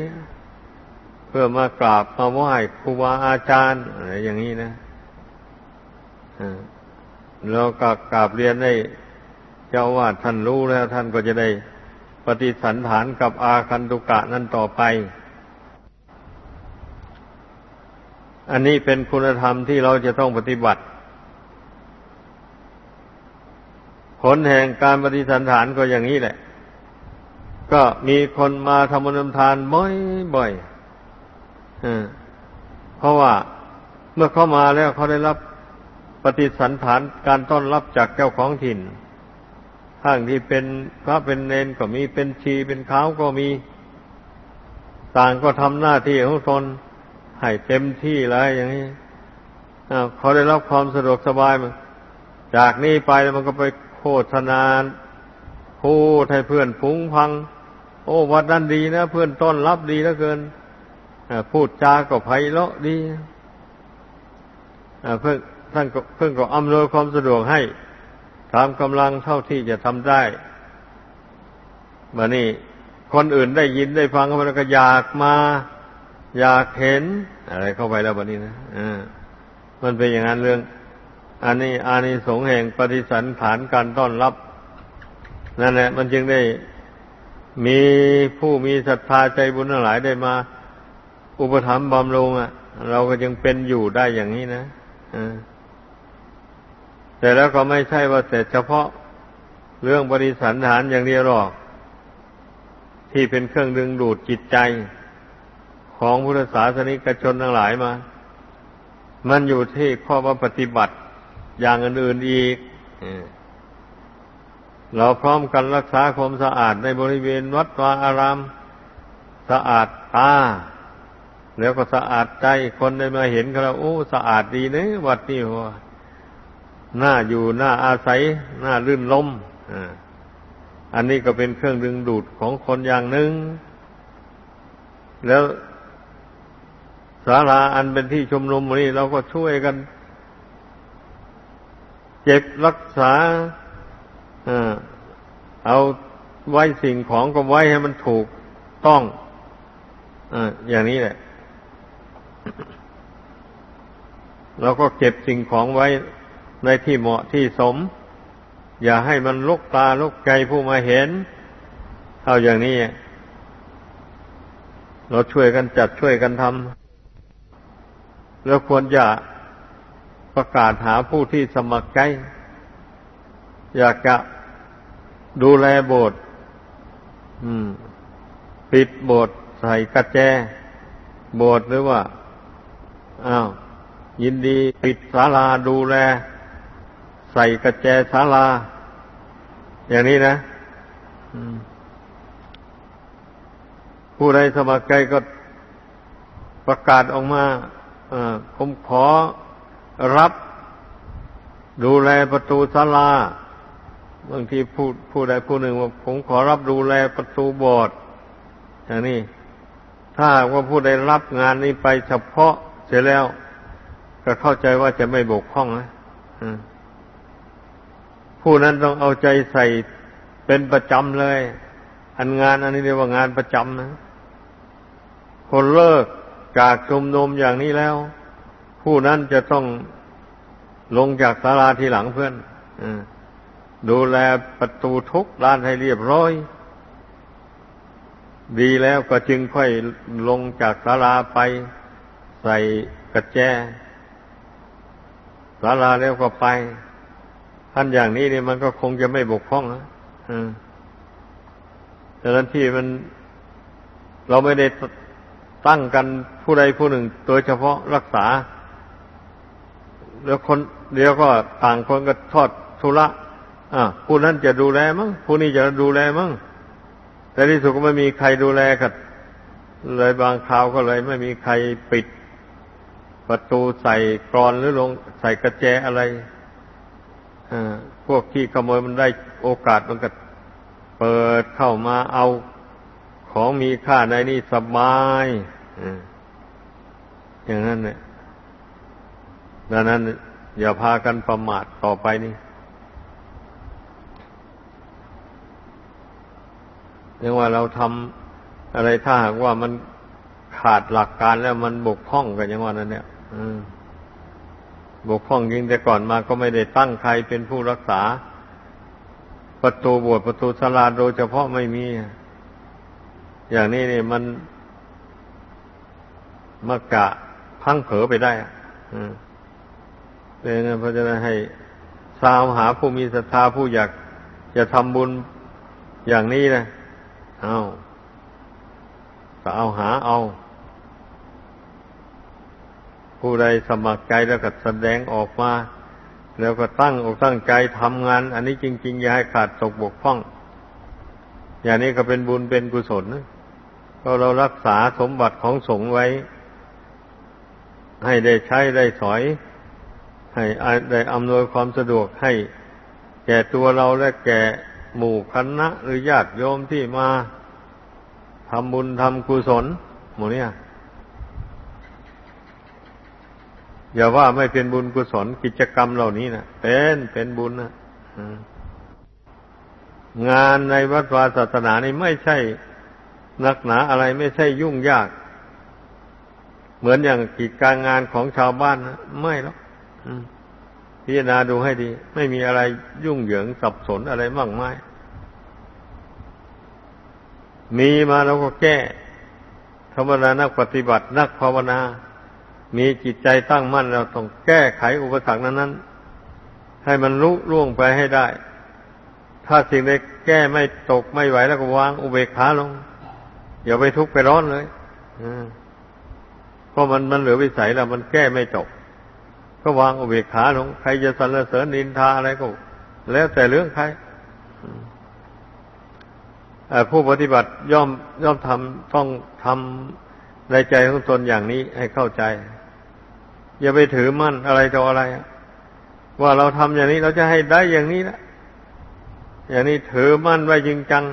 เพื่อมากราบมาไหว้ครูบาอาจารย์อะไรอย่างนี้นะเราก็กราบเรียนให้เจ้าวาดท่านรู้แล้วท่านก็จะได้ปฏิสันฐานกับอาคันตุกะนั่นต่อไป อันนี้เป็นคุณธรรมที่เราจะต้องปฏิบัติ ผลแห่งการปฏิสันฐานก็อย่างนี้แหละ ก็มีคนมาทำบุญทานบ่อยๆเพราะว่าเมื่อเข้ามาแล้วเขาได้รับปฏิสันฐานการต้อนรับจากเจ้าของถิ่นข้งที่เป็นพระเป็นเนนก็มีเป็นชีเป็นขาวก็มี ต่างก็ทำหน้าที่ของตน ให้เต็มที่เลยอย่างนี้เขาได้รับความสะดวกสบายมันจากนี้ไปมันก็ไปโฆษณาพูดให้เพื่อนพุงพัง โอ้วัดนั้นดีนะเพื่อนต้อนรับดีเหลือเกินพูดจาก็ไพเราะดีเพื่อท่านก็เพิ่งก็อำนวยความสะดวกให้ตามกำลังเท่าที่จะทำได้มานี่คนอื่นได้ยินได้ฟังเขาก็อยากมา อยากเห็น อะไรเข้าไปแล้วบัดนี้นะอ่ามันเป็นอย่างนั้นเรื่องอันนี้อานิสงส์แห่งปฏิสันฐานการต้อนรับ นั่นแหละ มันจึงได้มีผู้มีศรัทธาใจบุญหลายได้มา อุปถัมภ์บำรุงอะ เราก็ยังเป็นอยู่ได้อย่างนี้นะอ่าแต่แล้วก็ไม่ใช่ว่าแต่เฉพาะเรื่องบริสันฐานอย่างเดียวหรอก ที่เป็นเครื่องดึงดูดจิตใจ ของพุทธศาสนิกชนทั้งหลายมา มันอยู่ที่ข้อว่าปฏิบัติอย่างอื่นๆอีกเราพร้อมกันรักษาความสะอาดในบริเวณวัดวาอาราม สะอาดตาแล้วก็สะอาดใจคนได้มาเห็นก็แล้วโอ้ สะอาดดีเนะวัดนี่หัวหน้าอยู่หน้าอาศัยหน้าลื่นลมอันนี้ก็เป็นเครื่องดึงดูดของคนอย่างหนึ่งแล้ว ศาลาอันเป็นที่ชุมนุมนี้เราก็ช่วยกัน เจ็บรักษาเอาไว้สิ่งของก็ไว้ให้มันถูกต้องออย่างนี้แหละ เราก็เก็บสิ่งของไว้ในที่เหมาะที่สม อย่าให้มันลุกตาลุกใจผู้มาเห็นเอาอย่างนี้ เราช่วยกันจัดช่วยกันทำ แล้วควรจะประกาศหาผู้ที่สมัครใจ อยากจะดูแลโบสถ์ปิดโบสถ์ใส่กระแจ โบสถ์หรือว่าอ้าวยินดีปิดศาลาดูแล ใส่กระแจศาลา อย่างนี้นะผู้ใดสมัครใจก็ประกาศออกมา ผมขอรับดูแลประตูศาลาบางทีผู้ผู้ใดผู้หนึ่งว่าผมขอรับดูแลประตูโบสถ์อย่างนี้ ถ้าว่าผู้ใดรับงานนี้ไปเฉพาะเสร็จแล้ว ก็เข้าใจว่าจะไม่บกพร่องนะผู้นั้นต้องเอาใจใส่เป็นประจำเลย อันงานอันนี้เรียกว่างานประจำนะคนเลิก จากชุมนุมอย่างนี้แล้ว ผู้นั้นจะต้องลงจากศาลาทีหลังเพื่อนอดูแลประตูทุกด้านให้เรียบร้อย ดีแล้วก็จึงค่อยลงจากศาลาไปใส่กระแจศาลาแล้วก็ไป ท่านอย่างนี้นี่มันก็คงจะไม่บกพร่องนะดังนั้นที่มันเราไม่ได้ ตั้งกันผู้ใดผู้หนึ่ง โดยเฉพาะรักษา แล้วคนเดียวก็ต่างคนก็ทอดทุระอ่าผู้นั้นจะดูแลมั้งผู้นี้จะดูแลมั้งแต่ที่สุดก็ไม่มีใครดูแลกันเลยบางคราวก็เลยไม่มีใครปิด ประตูใส่กรอนหรือลงใส่กระแจอะไรอพวกที่ขโมยมันได้โอกาสมันก็เปิดเข้ามาเอา ของมีค่าในนี่สบายอย่างนั้นเนี่ยดังนั้น อย่าพากันประมาทต่อไปนี่ยังว่าเราทำอะไรถ้าหากว่ามันขาดหลักการแล้วมันบกพร่องกันยังว่านั้น เนี่ยบกพร่องยิงแต่ก่อนมาก็ไม่ได้ตั้งใครเป็นผู้รักษา ประตูบวชประตูสลาโดยเฉพาะไม่มี อย่างนี้นี่มันมักกะพังเผลอไปได้เลยนะเพราะฉะนั้นให้สาวหาผู้มีศรัทธาผู้อยากจะทำบุญอย่างนี้นะเอาก็เอาหาเอา ผู้ใดสมัครใจแล้วก็แสดงออกมา แล้วก็ตั้งอกตั้งใจทำงาน อันนี้จริง ๆ อย่าให้ขาดตกบกพร่อง อย่างนี้ก็เป็นบุญเป็นกุศลนะ ก็เรารักษาสมบัติของสงฆ์ไว้ ให้ได้ใช้ได้สอย ให้ได้อำนวยความสะดวกให้ แก่ตัวเราและแก่หมู่คณะหรือญาติโยมที่มาทำบุญทำกุศลหมดเนี่ยอย่าว่าไม่เป็นบุญกุศลกิจกรรมเหล่านี้นะเป็นเป็นบุญนะงานในวัดวาศาสนานี่ไม่ใช่ นักหนาอะไรไม่ใช่ยุ่งยาก เหมือนอย่างกิจการงานของชาวบ้านนะไม่หรอกพิจารณาดูให้ดี ไม่มีอะไรยุ่งเหยิงสับสนอะไรมากมาย มีมาแล้วก็แก้ธรรมดานักปฏิบัตินักภาวนา มีจิตใจตั้งมั่นเราต้องแก้ไขอุปสรรคนั้นนั้นให้มันลุล่วงไปให้ได้ ถ้าสิ่งใดแก้ไม่ตกไม่ไหวแล้วก็วางอุเบกขาลง อย่าไปทุกข์ไปร้อนเลยเพราะมันมันเหลือวิสัยแล้วมันแก้ไม่ตกก็วางอุเบกขาลงใครจะสรรเสริญนินทาอะไรก็ แล้วแต่เรื่องใครผู้ปฏิบัติย่อมย่อมทำต้องทำในใจของตนอย่างนี้ให้เข้าใจ อย่าไปถือมั่นอะไรต่ออะไร ว่าเราทำอย่างนี้เราจะให้ได้อย่างนี้นะอย่างนี้ถือมั่นไว้จริงจัง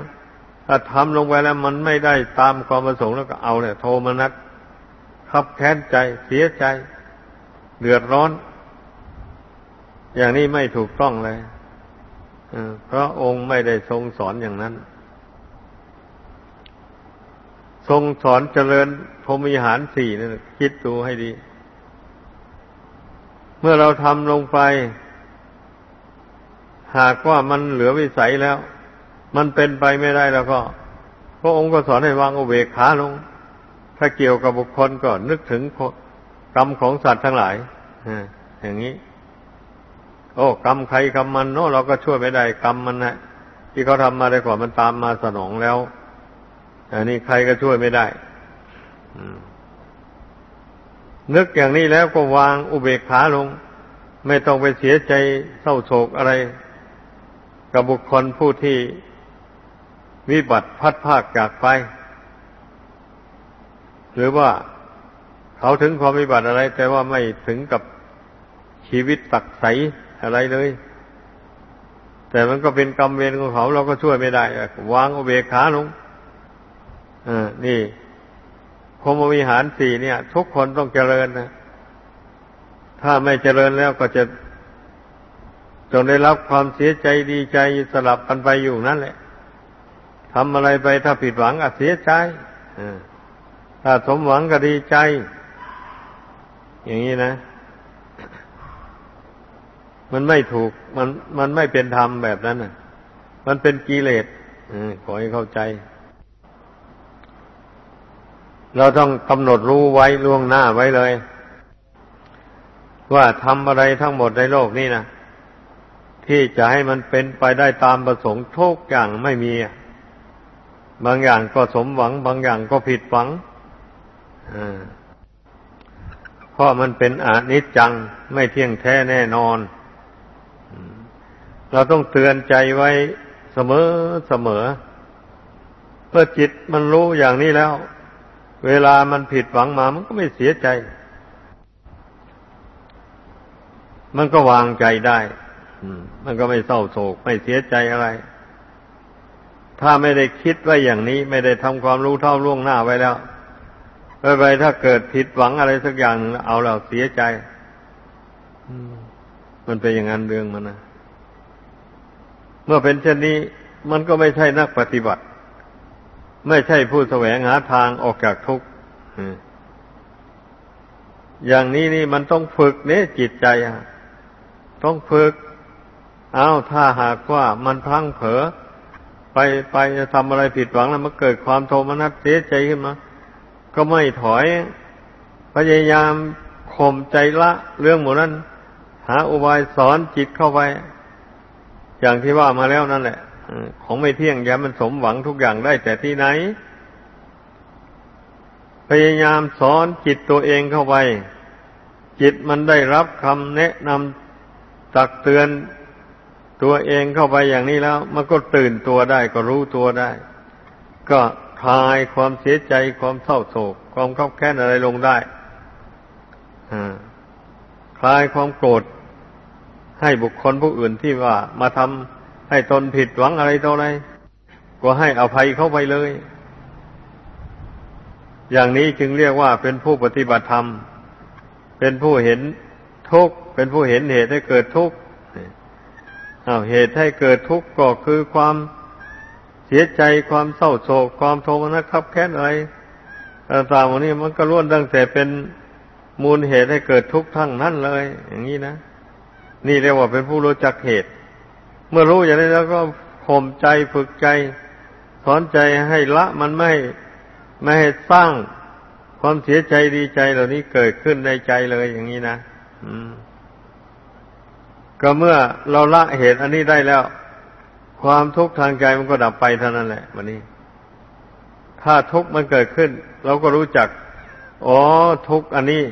ถ้าทำลงไปแล้วมันไม่ได้ตามความประสงค์แล้วก็เอาเนี่ยโทมนัสขับแค้นใจเสียใจ เดือดร้อน อย่างนี้ไม่ถูกต้องเลยเพราะองค์ไม่ได้ทรงสอนอย่างนั้น ทรงสอนเจริญพรหมิหารสี่นั่นคิดดูให้ดี เมื่อเราทำลงไป หากว่ามันเหลือวิสัยแล้ว มันเป็นไปไม่ได้แล้วก็ พระองค์ก็สอนให้วางอุเบกขาลง ถ้าเกี่ยวกับบุคคลก็นึกถึงกรรมของสัตว์ทั้งหลายอย่างนี้ โอ้กรรมใครกรรมมันเนาะเราก็ช่วยไม่ได้กรรมมันนะที่เขาทำมาได้ก่อนมันตามมาสนองแล้วอันนี้ใครก็ช่วยไม่ได้นึกอย่างนี้แล้วก็วางอุเบกขาลง ไม่ต้องไปเสียใจเศร้าโศกอะไร กับบุคคลผู้ที่ วิบัติพัดภาคจากไป หรือว่าเขาถึงความวิบัติอะไร แต่ว่าไม่ถึงกับชีวิตตักใสอะไรเลย แต่มันก็เป็นกรรมเวรของเขาเราก็ช่วยไม่ได้วางอเบขาลงอ่านี่พรมวิหารสี่เนี่ย ทุกคนต้องเจริญนะถ้าไม่เจริญแล้วก็จะจงได้รับความเสียใจดีใจสลับกันไปอยู่นั่นแหละ ทำอะไรไปถ้าผิดหวังก็เสียใจถ้าสมหวังก็ดีใจ อย่างนี้นะ มันไม่ถูก มันมันไม่เป็นธรรมแบบนั้นนะมันเป็นกิเลสขอให้เข้าใจ เราต้องกำหนดรู้ไว้ล่วงหน้าไว้เลย ว่าทำอะไรทั้งหมดในโลกนี้นะที่จะให้มันเป็นไปได้ตามประสงค์ทุกอย่างไม่มี บางอย่างก็สมหวัง บางอย่างก็ผิดหวังเพราะมันเป็นอนิจจังไม่เที่ยงแท้แน่นอน เราต้องเตือนใจไว้เสมอเสมอ เพื่อจิตมันรู้อย่างนี้แล้ว เวลามันผิดหวังมา มันก็ไม่เสียใจ มันก็วางใจได้มันก็ไม่เศร้าโศกไม่เสียใจอะไร ถ้าไม่ได้คิดไว้อย่างนี้ ไม่ได้ทำความรู้เท่าล่วงหน้าไว้แล้วไปไปถ้าเกิดผิดหวังอะไรสักอย่างหนึ่งเอาเราเสียใจมันเป็นอย่างนั้นเรื่องมันนะเมื่อเป็นเช่นนี้มันก็ไม่ใช่นักปฏิบัติ ไม่ใช่ผู้แสวงหาทางออกจากทุกข์อย่างนี้นี่มันต้องฝึกเนี่ยจิตใจต้องฝึก เอาถ้าหากว่ามันพังเผลอ ไปไปจะทำอะไรผิดหวังแล้วมันเกิดความโทมนัสเสียใจขึ้นมา ก็ไม่ถอย พยายามข่มใจละ เรื่องหมดนั้น หาอุบายสอนจิตเข้าไป อย่างที่ว่ามาแล้วนั่นแหละของไม่เที่ยงยามันสมหวังทุกอย่างได้แต่ที่ไหน พยายามสอนจิตตัวเองเข้าไป จิตมันได้รับคำแนะนำตักเตือน ตัวเองเข้าไปอย่างนี้แล้ว มันก็ตื่นตัวได้ก็รู้ตัวได้ ก็คลายความเสียใจความเศร้าโศก ความขับแค้นอะไรลงได้คลายความโกรธให้บุคคลผู้อื่นที่ว่ามาทำให้ตนผิดหวังอะไรต่ออะไรก็ให้อภัยเข้าไปเลย อย่างนี้จึงเรียกว่าเป็นผู้ปฏิบัติธรรม เป็นผู้เห็นทุกข์เป็นผู้เห็นเหตุให้เกิดทุกข์ อาเหตุให้เกิดทุกข์ก็คือความเสียใจความเศร้าโศกความโทมนัสขับแค้นอะไรต่างๆวันนี้มันก็ล้วนตั้งแต่เป็นมูลเหตุให้เกิดทุกข์ทั้งนั้นเลย อย่างนี้นะนี่เรียกว่าเป็นผู้รู้จักเหตุ เมื่อรู้อย่างนี้แล้วก็ข่มใจฝึกใจสอนใจให้ละมันไม่ไม่ให้สร้างความเสียใจดีใจเหล่านี้เกิดขึ้นในใจเลยอย่างนี้นะ ก็เมื่อเราละเหตุอันนี้ได้แล้ว ความทุกข์ทางใจมันก็ดับไปเท่านั้นแหละวันนี้ ถ้าทุกข์มันเกิดขึ้น เราก็รู้จัก อ๋อทุกข์อันนี้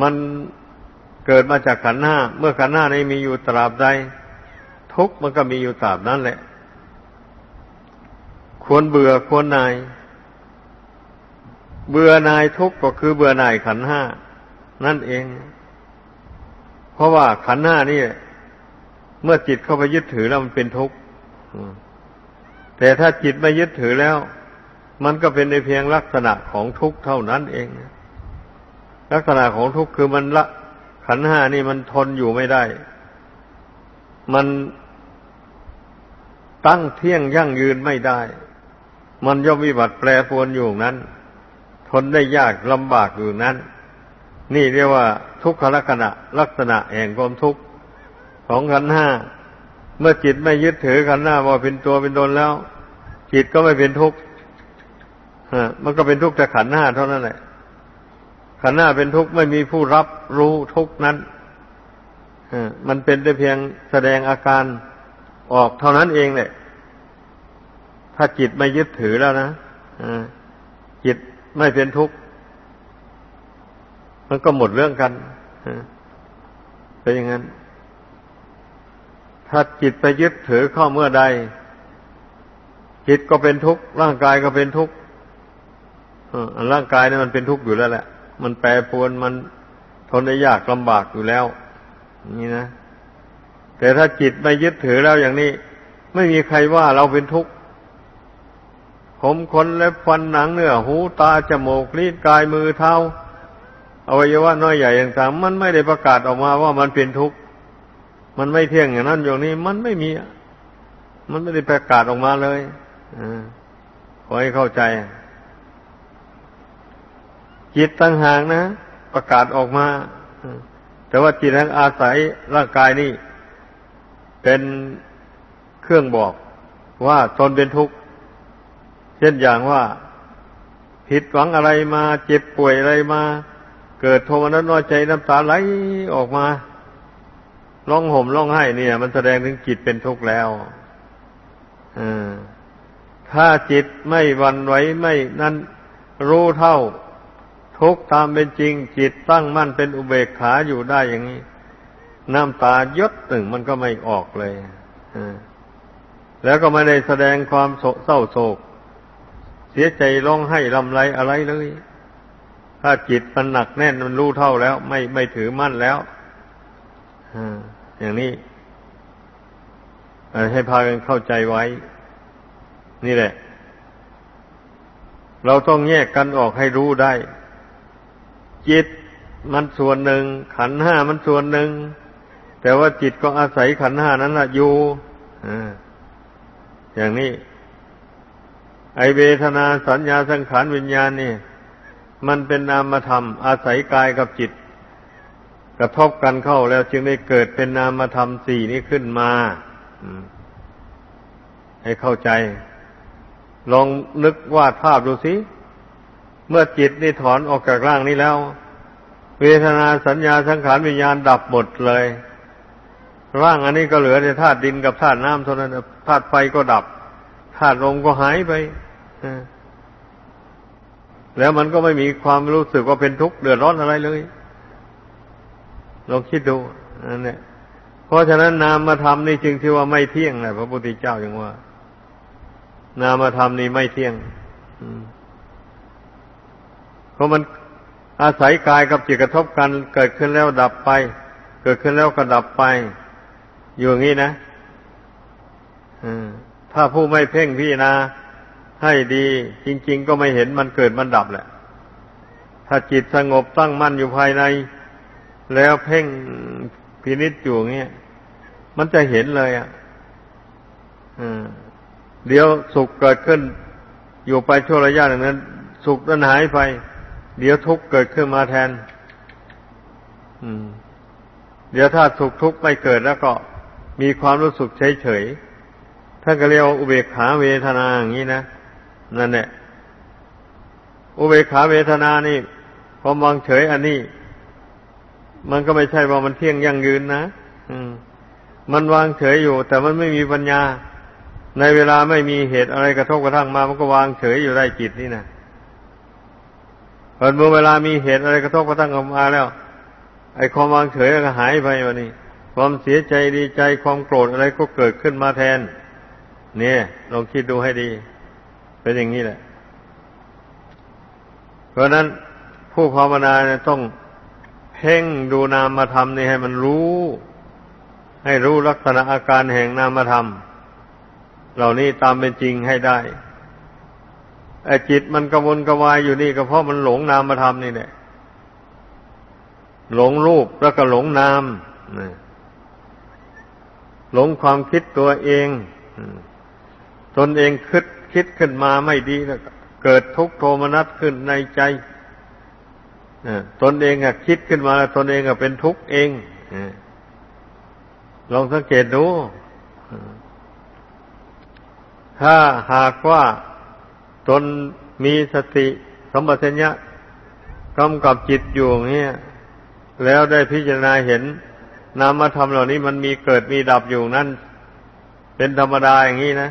มันเกิดมาจากขันห้า เมื่อขันห้านี้มีอยู่ตราบใด ทุกข์มันก็มีอยู่ตราบนั้นแหละ ควรเบื่อควรนาย เบื่อนายทุกข์ก็คือเบื่อนายขันห้านั่นเอง เพราะว่าขันห้านี่เมื่อจิตเข้าไปยึดถือแล้วมันเป็นทุกข์แต่ถ้าจิตไม่ยึดถือแล้ว มันก็เป็นในเพียงลักษณะของทุกข์เท่านั้นเอง ลักษณะของทุกข์คือมันละ ขันห้านี่มันทนอยู่ไม่ได้ มันตั้งเที่ยงยั่งยืนไม่ได้ มันย่อมวิบัติแปรปรวนอยู่นั้น ทนได้ยากลำบากอยู่นั้น นี่เรียกว่าทุกขลักษณะ ลักษณะแห่งความทุกข์ของขันห้า เมื่อจิตไม่ยึดถือขันห้าว่าเป็นตัวเป็นตนแล้ว จิตก็ไม่เป็นทุกข์มันก็เป็นทุกข์แต่ขันห้าเท่านั้นแหละขันห้าเป็นทุกข์ไม่มีผู้รับรู้ทุกข์นั้นมันเป็นแต่เพียงแสดงอาการออกเท่านั้นเองเนี่ยถ้าจิตไม่ยึดถือแล้วนะจิตไม่เป็นทุกข์ มันก็หมดเรื่องกันเป็นอย่างนั้น ถ้าจิตไปยึดถือเข้าเมื่อใด จิตก็เป็นทุกข์ร่างกายก็เป็นทุกข์ร่างกายนี่มันเป็นทุกข์อยู่แล้วแหละ มันแปรปรวนมันทนได้ยากลำบากอยู่แล้ว นี่นะแต่ถ้าจิตไม่ยึดถือแล้วอย่างนี้ ไม่มีใครว่าเราเป็นทุกข์ผมขนและฟันหนังเนื้อหูตาจมูกลิ้นกายมือเท้า อวัยวะน้อยใหญ่ต่างๆมันไม่ได้ประกาศออกมาว่ามันเป็นทุกข์มันไม่เที่ยงอย่างนั้นอย่างนี้มันไม่มี มันไม่ได้ประกาศออกมาเลยอขอให้เข้าใจ จิตตั้งห่างนะ ประกาศออกมาแต่ว่าจิตทั้งอาศัยร่างกายนี่ เป็นเครื่องบอกว่าตนเป็นทุกข์เช่นอย่างว่า ผิดหวังอะไรมา เจ็บป่วยอะไรมา เกิดโทมนัสน้อยใจน้ำตาไหลออกมาร้องห่มร้องไห้เนี่ย มันแสดงถึงจิตเป็นทุกข์แล้วถ้าจิตไม่วันไหวไม่นั้นรู้เท่า ทุกตามเป็นจริง จิตตั้งมั่นเป็นอุเบกขาอยู่ได้อย่างนี้ น้ำตายดหนึ่งมันก็ไม่ออกเลยแล้วก็ไม่ได้แสดงความโศร้าโศก เสียใจร้องไห้ลำไรอะไรเลย ถ้าจิตมันหนักแน่นมันรู้เท่าแล้ว ไม่ไม่ถือมั่นแล้วอย่างนี้ให้พากันเข้าใจไว้ นี่แหละ เราต้องแยกกันออกให้รู้ได้ จิตมันส่วนหนึ่ง ขันห้ามันส่วนหนึ่ง แต่ว่าจิตก็อาศัยขันห้านั้นละอยู่อย่างนี้ ไอเวทนาสัญญาสังขารวิญญาณนี่ มันเป็นนามธรรม อาศัยกายกับจิต กระทบกันเข้าแล้วจึงได้เกิดเป็นนามธรรมสี่นี้ขึ้นมาให้เข้าใจ ลองนึกวาดภาพดูสิ เมื่อจิตนี่ถอนออกจากร่างนี้แล้ว เวทนาสัญญาสังขารวิญญาณดับหมดเลย ร่างอันนี้ก็เหลือแต่ธาตุดินกับธาตุน้ำเท่านั้นธาตุไฟก็ดับธาตุลมก็หายไป แล้วมันก็ไม่มีความรู้สึกว่าเป็นทุกข์เดือดร้อนอะไรเลยลองคิดดูนั่นแหละเพราะฉะนั้นนามธรรมนี่จึงที่ว่าไม่เที่ยงแหละพระพุทธเจ้าอย่างว่า นามธรรมนี่ไม่เที่ยงเพราะมันอาศัยกายกับจิตกระทบกัน เกิดขึ้นแล้วดับไป เกิดขึ้นแล้วก็ดับไป อยู่อย่างนี้นะถ้าผู้ไม่เพ่งพิจารณา ให้ดี จริง ๆ ก็ไม่เห็นมันเกิดมันดับแหละ ถ้าจิตสงบตั้งมั่นอยู่ภายใน แล้วเพ่งพินิจอยู่อย่างนี้มันจะเห็นเลยอะเดี๋ยวสุขเกิดขึ้น อยู่ไปชั่วระยะหนึ่งนั้น สุขนั้นหายไป เดี๋ยวทุกข์เกิดขึ้นมาแทน อืม เดี๋ยวถ้าสุขทุกข์ไม่เกิดแล้วก็มีความรู้สึกเฉยๆท่านก็เรียกว่าอุเบกขาเวทนาอย่างนี้นะ นั่นแหละอุเบกขาเวทนานี่ความวางเฉยอันนี้ มันก็ไม่ใช่ว่ามันเที่ยงยั่งยืนนะอืม มันวางเฉยอยู่ แต่มันไม่มีปัญญา ในเวลาไม่มีเหตุอะไรกระทบกระทั่งมา มันก็วางเฉยอยู่ได้จิตนี่นะพอเมื่อเวลามีเหตุอะไรกระทบกระทั่งออกมาแล้ว ไอ้ความวางเฉยก็หายไปวันนี้ ความเสียใจดีใจความโกรธอะไรก็เกิดขึ้นมาแทน เนี่ยลองคิดดูให้ดี เป็นอย่างนี้แหละ เพราะนั้นผู้ภาวนาเนี่ยต้องเพ่งดูนามธรรมนี่ให้มันรู้ ให้รู้ลักษณะอาการแห่งนามธรรม เหล่านี้ตามเป็นจริงให้ได้ไอ้จิตมันกระวนกระวายอยู่นี่ก็เพราะมันหลงนามธรรมนี่แหละหลงรูปแล้วก็หลงนามหลงความคิดตัวเอง ตนเองคิด คิดขึ้นมาไม่ดีแล้วเกิดทุกขโทมนัสขึ้นในใจตนเองอะคิดขึ้นมาตนเองอะเป็นทุกข์เองลองสังเกตดู ถ้าหากว่าตนมีสติสมบัติญะกำกับจิตอยู่อย่างนี้แล้วได้พิจารณาเห็นนามธรรมเหล่านี้มันมีเกิดมีดับอยู่นั่นเป็นธรรมดาอย่างนี้นะ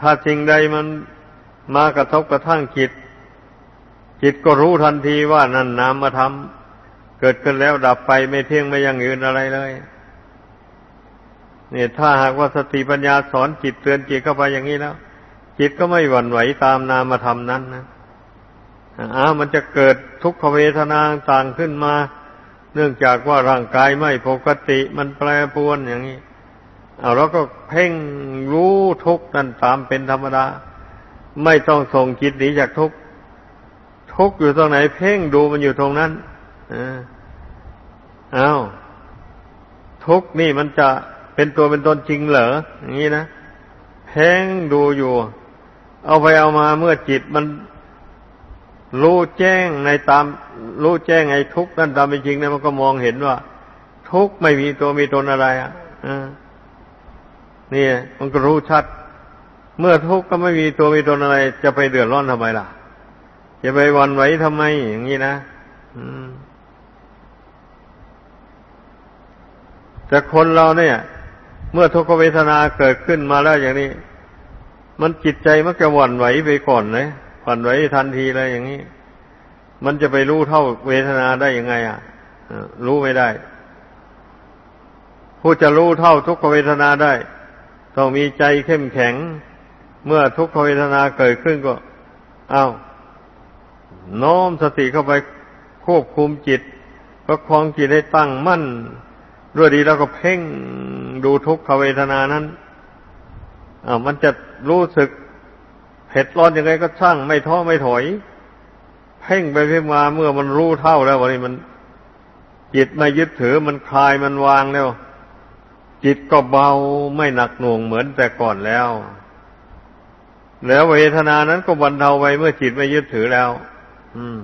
ถ้าสิ่งใดมันมากระทบกระทั่งจิต จิตก็รู้ทันทีว่านั่นนามธรรมเกิดขึ้นแล้วดับไปไม่เที่ยงไม่ยั่งยืนอะไรเลยเนี่ยถ้าหากว่าสติปัญญาสอนจิตเตือนจิตเข้าไปอย่างนี้แล้ว จิตก็ไม่หวั่นไหวตามนามธรรมนั้นนะอ้ามันจะเกิดทุกขเวทนาต่างขึ้นมา เนื่องจากว่าร่างกายไม่ปกติมันแปรปรวนอย่างนี้ เอาเราก็เพ่งรู้ทุกนั่นตามเป็นธรรมดา ไม่ต้องส่งจิตหนีจากทุกทุกอยู่ตรงไหน เพ่งดูมันอยู่ตรงนั้นอ้าวทุกนี่มันจะเป็นตัวเป็นตนจริงเหรออย่างนี้นะเพ่งดูอยู่ เอาไปเอามาเมื่อจิตมันรู้แจ้งในตาม รู้แจ้งไอ้ทุกข์นั่นตามเป็นจริงเนี่ยมันก็มองเห็นว่า ทุกข์ไม่มีตัวมีตนอะไร อะ นี่มันก็รู้ชัด เมื่อทุกข์ก็ไม่มีตัวมีตนอะไร จะไปเดือดร้อนทำไมล่ะ จะไปวันไหวทำไมอย่างนี้นะแต่คนเราเนี่ย เมื่อทุกขเวทนาเกิดขึ้นมาแล้วอย่างนี้ มันจิตใจมันจะหวั่นไหวไปก่อนเลยผ่นไหวทันทีเลยอย่างนี้ มันจะไปรู้เท่าเวทนาได้ยังไง อะรู้ไม่ได้ผู้จะรู้เท่าทุกขเวทนาได้ ต้องมีใจเข้มแข็ง เมื่อทุกขเวทนาเกิดขึ้นก็เอา้าน้อมสติเข้าไปควบคุมจิตประคองจิตให้ตั้งมั่นด้วยดีแล้วก็เพ่งดูทุกขเวทนานั้นอ่ามันจะรู้สึกเผ็ดร้อนยังไงก็ช่างไม่ท้อไม่ถอย เพ่งไปเพ่งมาเมื่อมันรู้เท่าแล้ววันนี้มัน จิตไม่ยึดถือมันคลายมันวางแล้ว จิตก็เบาไม่หนักหน่วงเหมือนแต่ก่อนแล้ว แล้วเวทนานั้นก็บรรเทาไปเมื่อจิตไม่ยึดถือแล้ว อืม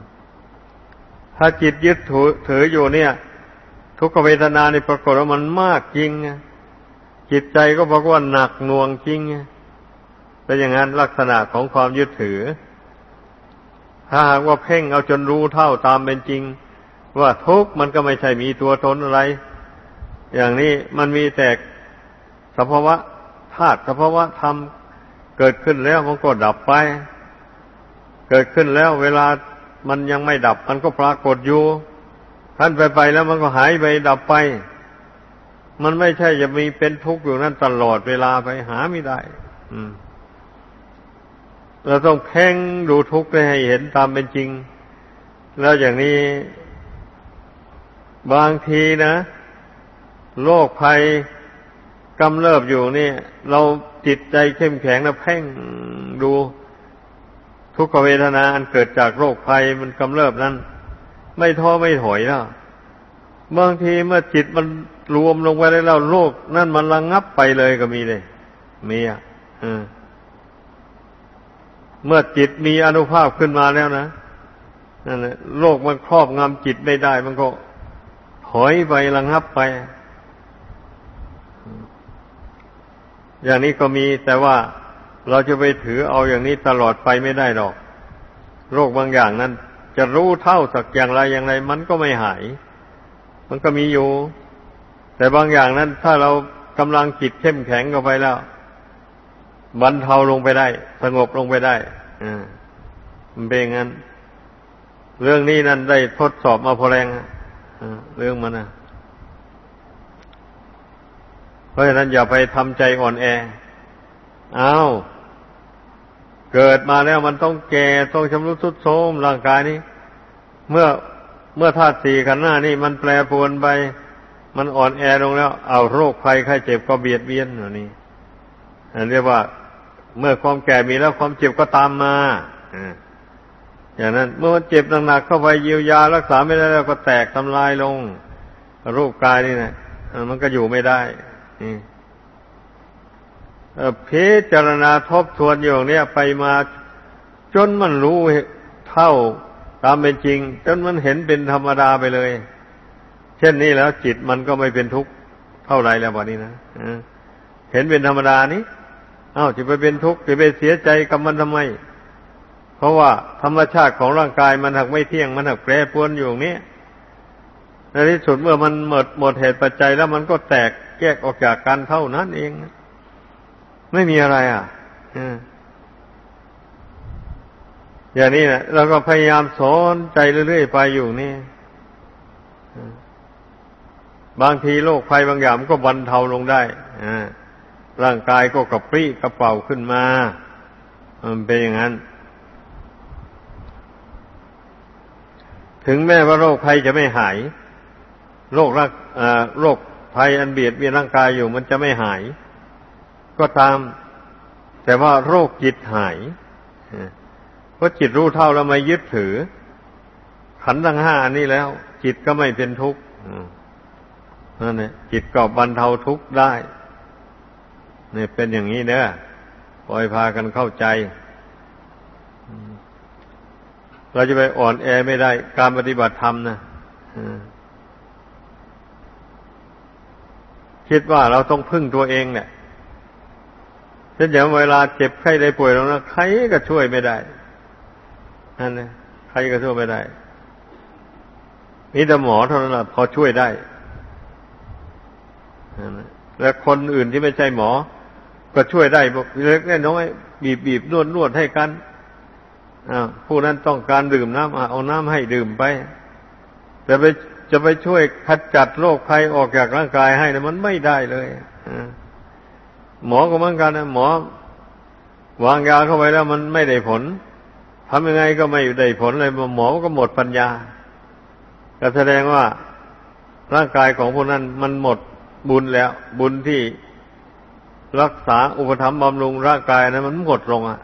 ถ้าจิตยึดถือถืออยู่เนี่ย ทุกขเวทนาในปรากฏว่ามันมากจริงจิตใจก็บอกว่าหนักหน่วงจริงเป็นอย่างนั้นลักษณะของความยึดถือ ถ้าหากว่าเพ่งเอาจนรู้เท่าตามเป็นจริง ว่าทุกมันก็ไม่ใช่มีตัวตนอะไร อย่างนี้มันมีแต่สภาวะธาตุสภาวะธรรมเกิดขึ้นแล้วมันก็ดับไป เกิดขึ้นแล้วเวลามันยังไม่ดับ มันก็ปรากฏอยู่ท่านไปไปแล้วมันก็หายไปดับไป มันไม่ใช่จะมีเป็นทุกข์อยู่นั่นตลอดเวลาไปหาไม่ได้ อืมเราต้องเพ่งดูทุกข์ให้เห็นตามเป็นจริง แล้วอย่างนี้ บางทีนะ โรคภัยกำเริบอยู่นี่ เราจิตใจเข้มแข็งนะเพ่งดูทุกขเวทนาอันเกิดจากโรคภัยมันกำเริบนั้น ไม่ท้อไม่ถอยแล้วบางทีเมื่อจิตมันรวมลงไปแล้วโรคนั่นมันระงงับไปเลยก็มีเลยมีอะเมื่อจิตมีอนุภาพขึ้นมาแล้วนะนั่นแหละโลกมันครอบงำจิตไม่ได้ มันก็ถอยไประงับไป อย่างนี้ก็มีแต่ว่าเราจะไปถือเอาอย่างนี้ตลอดไปไม่ได้หรอก โรคบางอย่างนั้น จะรู้เท่าสักอย่างไรอย่างไร มันก็ไม่หาย มันก็มีอยู่ แต่บางอย่างนั้น ถ้าเรากำลังจิตเข้มแข็งเข้าไปแล้วบรรเทาลงไปได้ สงบลงไปได้อ่ามันเป็นงั้น เรื่องนี้นั่นได้ทดสอบมาพอแรงเรื่องมันนะ เพราะฉะนั้นอย่าไปทำใจอ่อนแออ้าวเกิดมาแล้วมันต้องแก่ต้องชำรุดทรุดโทรมร่างกายนี้ เมื่อเมื่อธาตุสี่ขันธ์หน้านี่มันแปรปรวนไป มันอ่อนแอลงแล้ว เอาโรคภัยไข้เจ็บก็เบียดเบียนอย่างนี้เรียกว่า เมื่อความแก่มีแล้วความเจ็บก็ตามมาอย่างนั้น เมื่อมันเจ็บหนักๆเข้าไปเยียวยารักษาไม่ได้แล้วก็แตกทำลายลง รูปกายนี่นะมันก็อยู่ไม่ได้ พิจารณาทบทวนอยู่เนี้ยไปมาจนมันรู้เท่าตามเป็นจริง จนมันเห็นเป็นธรรมดาไปเลย เช่นนี้แล้วจิตมันก็ไม่เป็นทุกข์เท่าไรแล้ววันนี้นะเห็นเป็นธรรมดานี้อ้าวจะไปเป็นทุกข์จะไปเสียใจกับมันทำไม เพราะว่าธรรมชาติของร่างกายมันหักไม่เที่ยงมันหักแปรปรวนอยู่อย่างนี้ ในที่สุดเมื่อมันหมดหมดเหตุปัจจัยแล้วมันก็แตกแยกออกจากกันเท่านั้นเอง ไม่มีอะไรอะอย่างนี้นะเราก็พยายามสอนใจเรื่อยๆไปอยู่นี่บางทีโรคภัยบางอย่างมันก็บรรเทาลงได้ร่างกายก็กระปรี้กระเป๋าขึ้นมามันเป็นอย่างนั้น ถึงแม้ว่าโรคภัยจะไม่หาย โรครักโรคภัยอันเบียดเบียนร่างกายอยู่มันจะไม่หาย ก็ตาม แต่ว่าโรคจิตหายเพราะจิตรู้เท่าแล้วไม่ยึดถือ ขันธ์ทั้งห้านี่แล้ว จิตก็ไม่เป็นทุกข์นั่นแหละจิตก็บรรเทาทุกข์ได้นี่เป็นอย่างนี้เนอะปล่อยพากันเข้าใจ เราจะไปอ่อนแอไม่ได้ การปฏิบัติธรรมนะ คิดว่าเราต้องพึ่งตัวเองเนี่ยเช่นอย่างเวลาเจ็บไข้ได้ป่วยแล้วนะใครก็ช่วยไม่ได้นั่นนะใครก็ช่วยไม่ได้มีแต่หมอเท่านั้นแหละพอช่วยได้และคนอื่นที่ไม่ใช่หมอ ก็ช่วยได้เล็กน้อยบีบบีบนวดนวดให้กันผู้นั้นต้องการดื่มน้ำเอาน้ำให้ดื่มไป แต่ไป จะไปช่วยขจัดโรคภัยออกจากร่างกายให้นะมันไม่ได้เลยหมอก็เหมือนกันนะหมอ วางยาเข้าไปแล้วมันไม่ได้ผลทำยังไงก็ไม่ได้ผลเลยหมอก็หมดปัญญาก็แสดงว่าร่างกายของพวกนั้นมันหมดบุญแล้ว บุญที่รักษาอุปถัมบำรุงร่างกายนะมันหมดลงอะ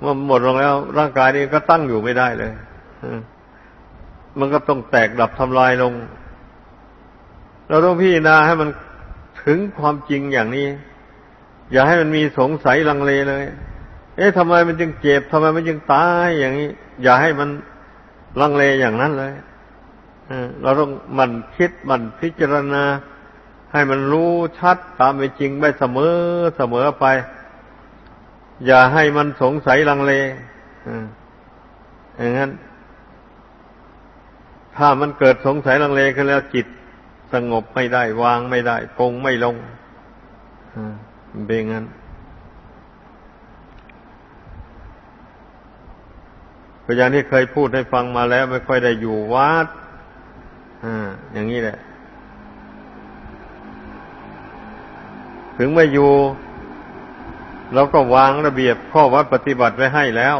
เมื่อหมดลงแล้ว ร่างกายนี้ก็ตั้งอยู่ไม่ได้เลย มันก็ต้องแตกดับทำลายลง เราต้องพิจารณาให้มันถึงความจริงอย่างนี้ อย่าให้มันมีสงสัยลังเลเลย เอ๊ะทำไมมันจึงเจ็บทำไมมันจึงตายอย่างนี้ อย่าให้มันลังเลอย่างนั้นเลยเราต้องมันคิดมันพิจารณา ให้มันรู้ชัดตามเป็นจริงไปเสมอเสมอไป อย่าให้มันสงสัยลังเลอย่างนั้น ถ้ามันเกิดสงสัยลังเลขึ้นแล้วจิตสงบไม่ได้วางไม่ได้ปงไม่ลงเป็นงั้น ก็อย่างที่เคยพูดให้ฟังมาแล้ว ไม่ค่อยได้อยู่วัดออย่างนี้แหละ ถึงไม่อยู่เราก็วางระเบียบข้อวัดปฏิบัติไว้ให้แล้ว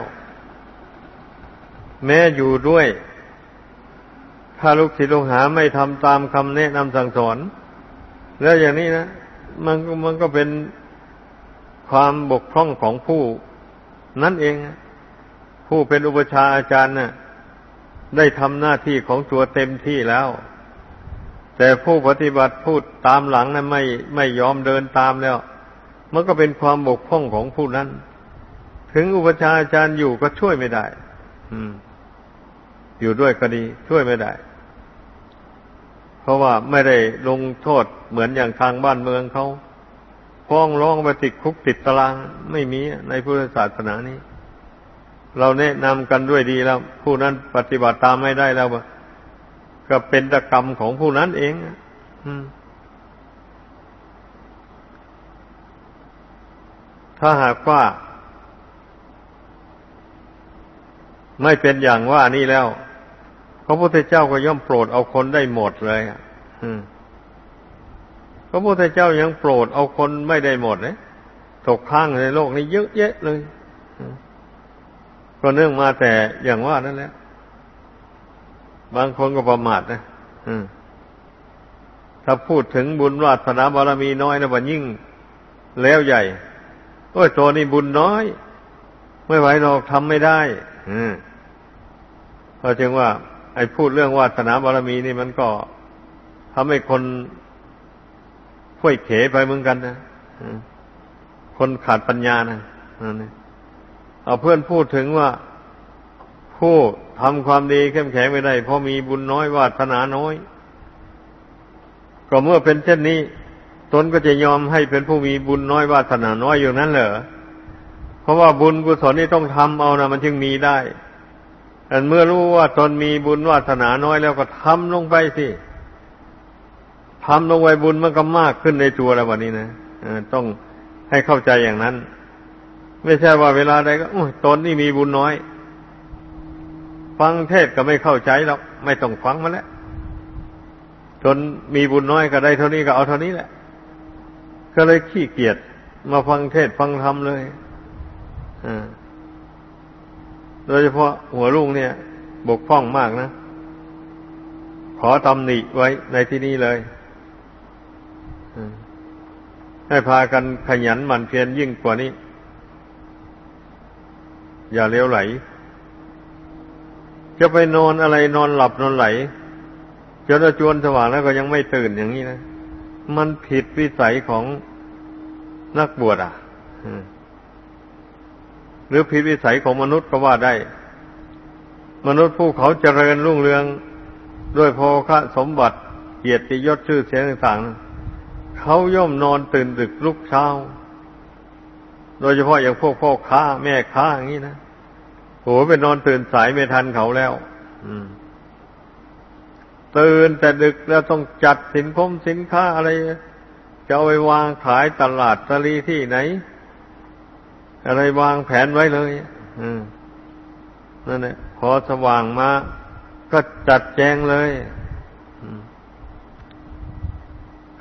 แม้อยู่ด้วย ถ้าลูกศิษย์ลูกหาไม่ทำตามคำแนะนำสั่งสอน แล้วอย่างนี้นะมันมันก็เป็นความบกพร่องของผู้นั่นเอง ผู้เป็นอุปชาอาจารย์น่ะ ได้ทำหน้าที่ของตัวเต็มที่แล้ว แต่ผู้ปฏิบัติพูดตามหลังนะั้นไม่ไม่ยอมเดินตามแล้ว มันก็เป็นความบกพร่องของผู้นั้น ถึงอุปชาอาจารย์อยู่ก็ช่วยไม่ได้ อืม อยู่ด้วยก็ดี ช่วยไม่ได้ เพราะว่าไม่ได้ลงโทษเหมือนอย่างทางบ้านเมืองเขาฟ้องร้องไปติดคุกติดตารางไม่มีในพุทธศาสนานี้ เราแนะนำกันด้วยดีแล้ว ผู้นั้นปฏิบัติตามไม่ได้แล้วก็เป็นตกรรมของผู้นั้นเองถ้าหากว่า ไม่เป็นอย่างว่านี่แล้ว ระพุทธเจ้าก็ย่อมโปรดเอาคนได้หมดเลยพระพุทธเจ้ายังโปรดเอาคนไม่ได้หมดเลยตกข้างในโลกนี้เยอะแยะเลยก็เนื่องมาแต่อย่างว่านั่นแหละ บางคนก็ประมาทนะถ้าพูดถึงบุญวาสนาบารมีน้อยนะวันยิ่งแล้วใหญ่ โอ้ยตัวนี้บุญน้อย ไม่ไหวหรอกทำไม่ได้เพราะจึงว่า ไอ้พูดเรื่องวาสนาบารมีนี่มันก็ทำให้คนค่อยเขไปเหมือนกันนะคนขาดปัญญานะเอาเพื่อนพูดถึงว่าผู้ทำความดีเข้มแข็งไม่ได้ เพราะมีบุญน้อยวาสนาน้อย ก็เมื่อเป็นเช่นนี้ ตนก็จะยอมให้เป็นผู้มีบุญน้อยวาสนาน้อยอยู่นั้นเหรอเพราะว่าบุญกุศลนี่ต้องทำเอานะมันจึงมีได้ อันเมื่อรู้ว่าตนมีบุญวาสนาน้อยแล้วก็ทำลงไปสิทำลงไปบุญมันก็มากขึ้นในตัวแล้ววันนี้นะต้องให้เข้าใจอย่างนั้น ไม่ใช่ว่าเวลาใดก็ตนนี่มีบุญน้อย ฟังเทศก็ไม่เข้าใจหรอกไม่ต้องฟังมาแล้วจนมีบุญน้อยก็ได้เท่านี้ก็เอาเท่านี้แหละ ก็เลยขี้เกียจมาฟังเทศฟังธรรมเลยอ่า โดยเฉพาะหัวลุงเนี่ย บกพร่องมากนะ ขอตำหนิไว้ในที่นี้เลยให้พากันขยันหมั่นเพียรยิ่งกว่านี้ อย่าเลี้ยวไหล จะไปนอนอะไรนอนหลับนอนไหลจนจวนสว่างแล้วก็ยังไม่ตื่นอย่างนี้นะ มันผิดวิสัยของนักบวชอะ หรือผิดวิสัยของมนุษย์ก็ว่าได้ มนุษย์ผู้เขาเจริญรุ่งเรืองด้วยโภคะสมบัติเกียรติยศชื่อเสียงต่างๆ เขาย่อมนอนตื่นดึกลุกเช้า โดยเฉพาะอย่างพวกพ่อค้า แม่ค้าอย่างนี้นะโหไปนอนตื่นสายไม่ทันเขาแล้วตื่นแต่ดึกแล้วต้องจัดสินคมสินค้าอะไร จะเอาไปวางขายตลาดตลีที่ไหน อะไรวางแผนไว้เลยนั่นแหละพอสว่างมา ก็จัดแจงเลย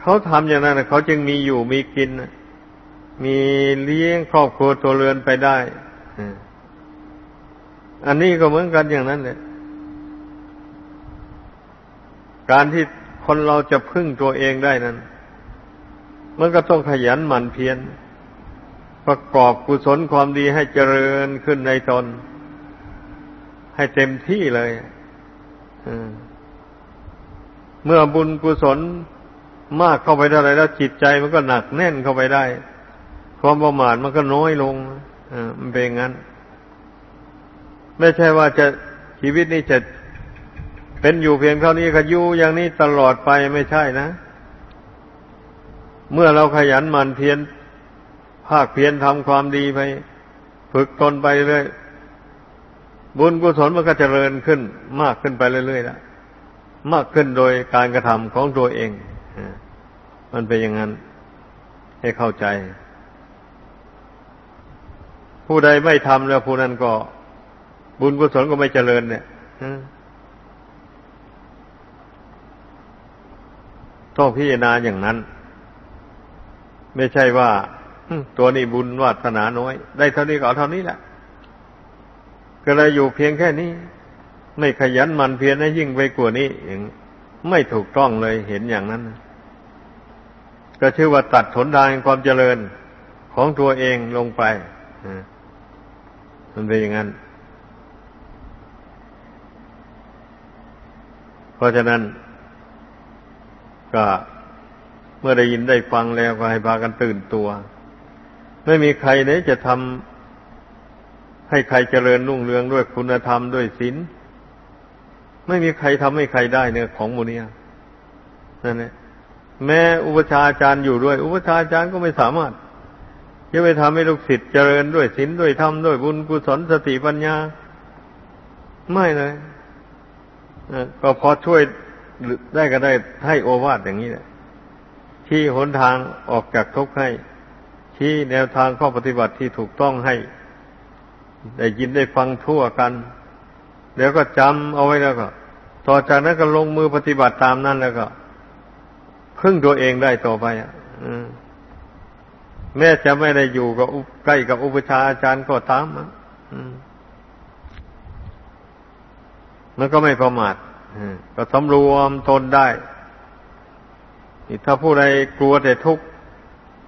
เขาทำอย่างนั้นเขาจึงมีอยู่มีกินมีเลี้ยงครอบครัวตัวเรือนไปได้อันนี้ก็เหมือนกันอย่างนั้นเลยการที่คนเราจะพึ่งตัวเองได้นั้น มันก็ต้องขยันหมั่นเพียร ประกอบกุศลความดีให้เจริญขึ้นในตน ให้เต็มที่เลยเมื่อบุญกุศลมากเข้าไปเท่าไรแล้วจิตใจมันก็หนักแน่นเข้าไปได้ ความประมาทมันก็น้อยลงมันเป็นงั้น ไม่ใช่ว่าจะชีวิตนี้จะเป็นอยู่เพียงเท่านี้ก็อยู่อย่างนี้ตลอดไปไม่ใช่นะ เมื่อเราขยันหมั่นเพียร ภาคเพียรทำความดีไป ฝึกตนไปเรื่อยบุญกุศลมันก็เจริญขึ้น มากขึ้นไปเรื่อยๆแล้วมากขึ้นโดยการกระทำของตัวเองมันเป็นอย่างนั้น ให้เข้าใจ ผู้ใดไม่ทำแล้วผู้นั้นก็ บุญกุศลก็ไม่เจริญ เนี่ยต้องพิจารณาอย่างนั้น ไม่ใช่ว่า ตัวนี้บุญวาสนาน้อย ได้เท่านี้ก็เอาเท่านี้แหละ ก็เลยอยู่เพียงแค่นี้ ไม่ขยันมันเพียรให้ยิ่งไปกว่านี้อย่างไม่ถูกต้องเลยเห็นอย่างนั้น ก็ชื่อว่าตัดถนทางความเจริญของตัวเองลงไปมันเป็นอย่างนั้น เพราะฉะนั้น ก็เมื่อได้ยินได้ฟังแล้วก็ให้พากันตื่นตัว ไม่มีใครเนี่ยจะทำให้ใครเจริญรุ่งเรืองด้วยคุณธรรมด้วยศีลไม่มีใครทำให้ใครได้เนี่ยของโมูนี้นั่นแหละแม้อุปชาอาจารย์อยู่ด้วย อุปชาอาจารย์ก็ไม่สามารถจะไปทำให้ลูกศิษย์เจริญด้วยศีลด้วยธรรมด้วยบุญกุศลสติปัญญา ไม่เลยก็พอช่วยได้ก็ได้ให้โอวาทอย่างนี้แหละที่หนทางออกจากทุกข์ให้ ที่แนวทางข้อปฏิบัติที่ถูกต้องให้ ได้ยินได้ฟังทั่วกัน แล้วก็จำเอาไว้แล้วก็ ต่อจากนั้นก็ลงมือปฏิบัติตามนั้นแล้วก็พึ่งตัวเองได้ต่อไปอะแม้จะไม่ได้อยู่กับใกล้กับอุปชาอาจารย์ก็ตามอะมันก็ไม่ประมาทก็สำรวมตนได้ ถ้าผู้ใดกลัวแต่ทุกข์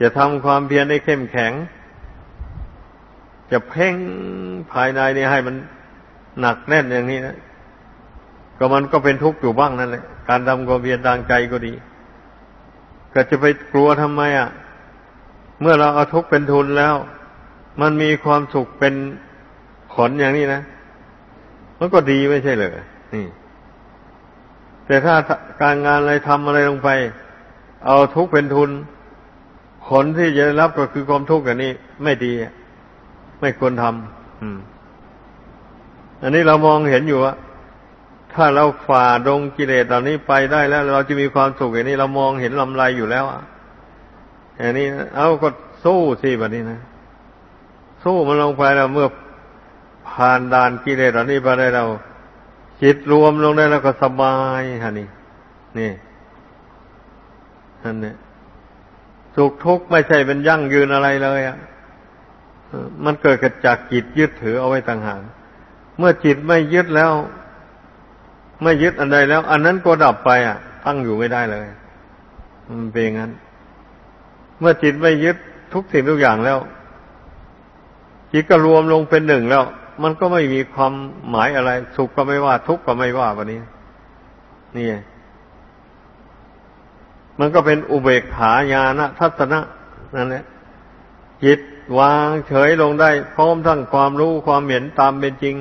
จะทำความเพียรได้เข้มแข็ง จะเพ่งภายในนี่ให้มันหนักแน่นอย่างนี้นะก็มันก็เป็นทุกข์อยู่บ้างนั่นแหละการทำความเพียรทางใจก็ดี ก็จะไปกลัวทำไมอะ เมื่อเราเอาทุกข์เป็นทุนแล้ว มันมีความสุขเป็นผลอย่างนี้นะมันก็ดีไม่ใช่เหรอนี่ แต่ถ้าการงานอะไรทำอะไรลงไป เอาทุกข์เป็นทุน ผลที่จะได้รับก็คือความทุกข์อย่างนี้ ไม่ดี ไม่ควรทำอันนี้เรามองเห็นอยู่ว่าถ้าเราฝ่าดงกิเลสเหล่านี้ไปได้แล้ว เราจะมีความสุขอย่างนี้เรามองเห็นลำไรอยู่แล้วอะอันนี้ เอาก็สู้สิแบบนี้นะสู้มันลงไปแล้วเมื่อผ่านด่านกิเลสเหล่านี้ไปได้เราจิตรวมลงได้แล้วก็สบายฮะนี่ นี่นั่นเนี่ย สุขทุกข์ไม่ใช่เป็นยั่งยืนอะไรเลยอะมันเกิดจากจิตยึดถือเอาไว้ต่างหากเมื่อจิตไม่ยึดแล้ว ไม่ยึดอันใดแล้ว อันนั้นก็ดับไปอะ ตั้งอยู่ไม่ได้เลยมันเป็นงั้น เมื่อจิตไม่ยึดทุกสิ่งทุกอย่างแล้ว จิตก็รวมลงเป็นหนึ่งแล้ว มันก็ไม่มีความหมายอะไร สุขก็ไม่ว่า ทุกข์ก็ไม่ว่าวันนี้ นี่ มันก็เป็นอุเบกขาญาณทัศนะนั่นแหละจิตวางเฉยลงได้ พร้อมทั้งความรู้ความเห็นตามเป็นจริง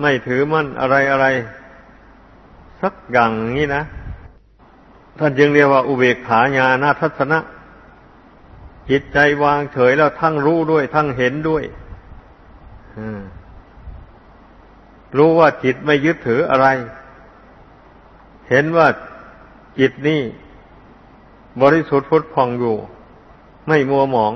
ไม่ถือมั่นอะไรอะไร สักอย่างนี้นะ ท่านจึงเรียกว่าอุเบกขาญาณทัศนะ จิตใจวางเฉยแล้วทั้งรู้ด้วย ทั้งเห็นด้วยรู้ว่าจิตไม่ยึดถืออะไร เห็นว่าจิตนี่ บริสุทธิ์พุทธพองอยู่ ไม่มัวหมอง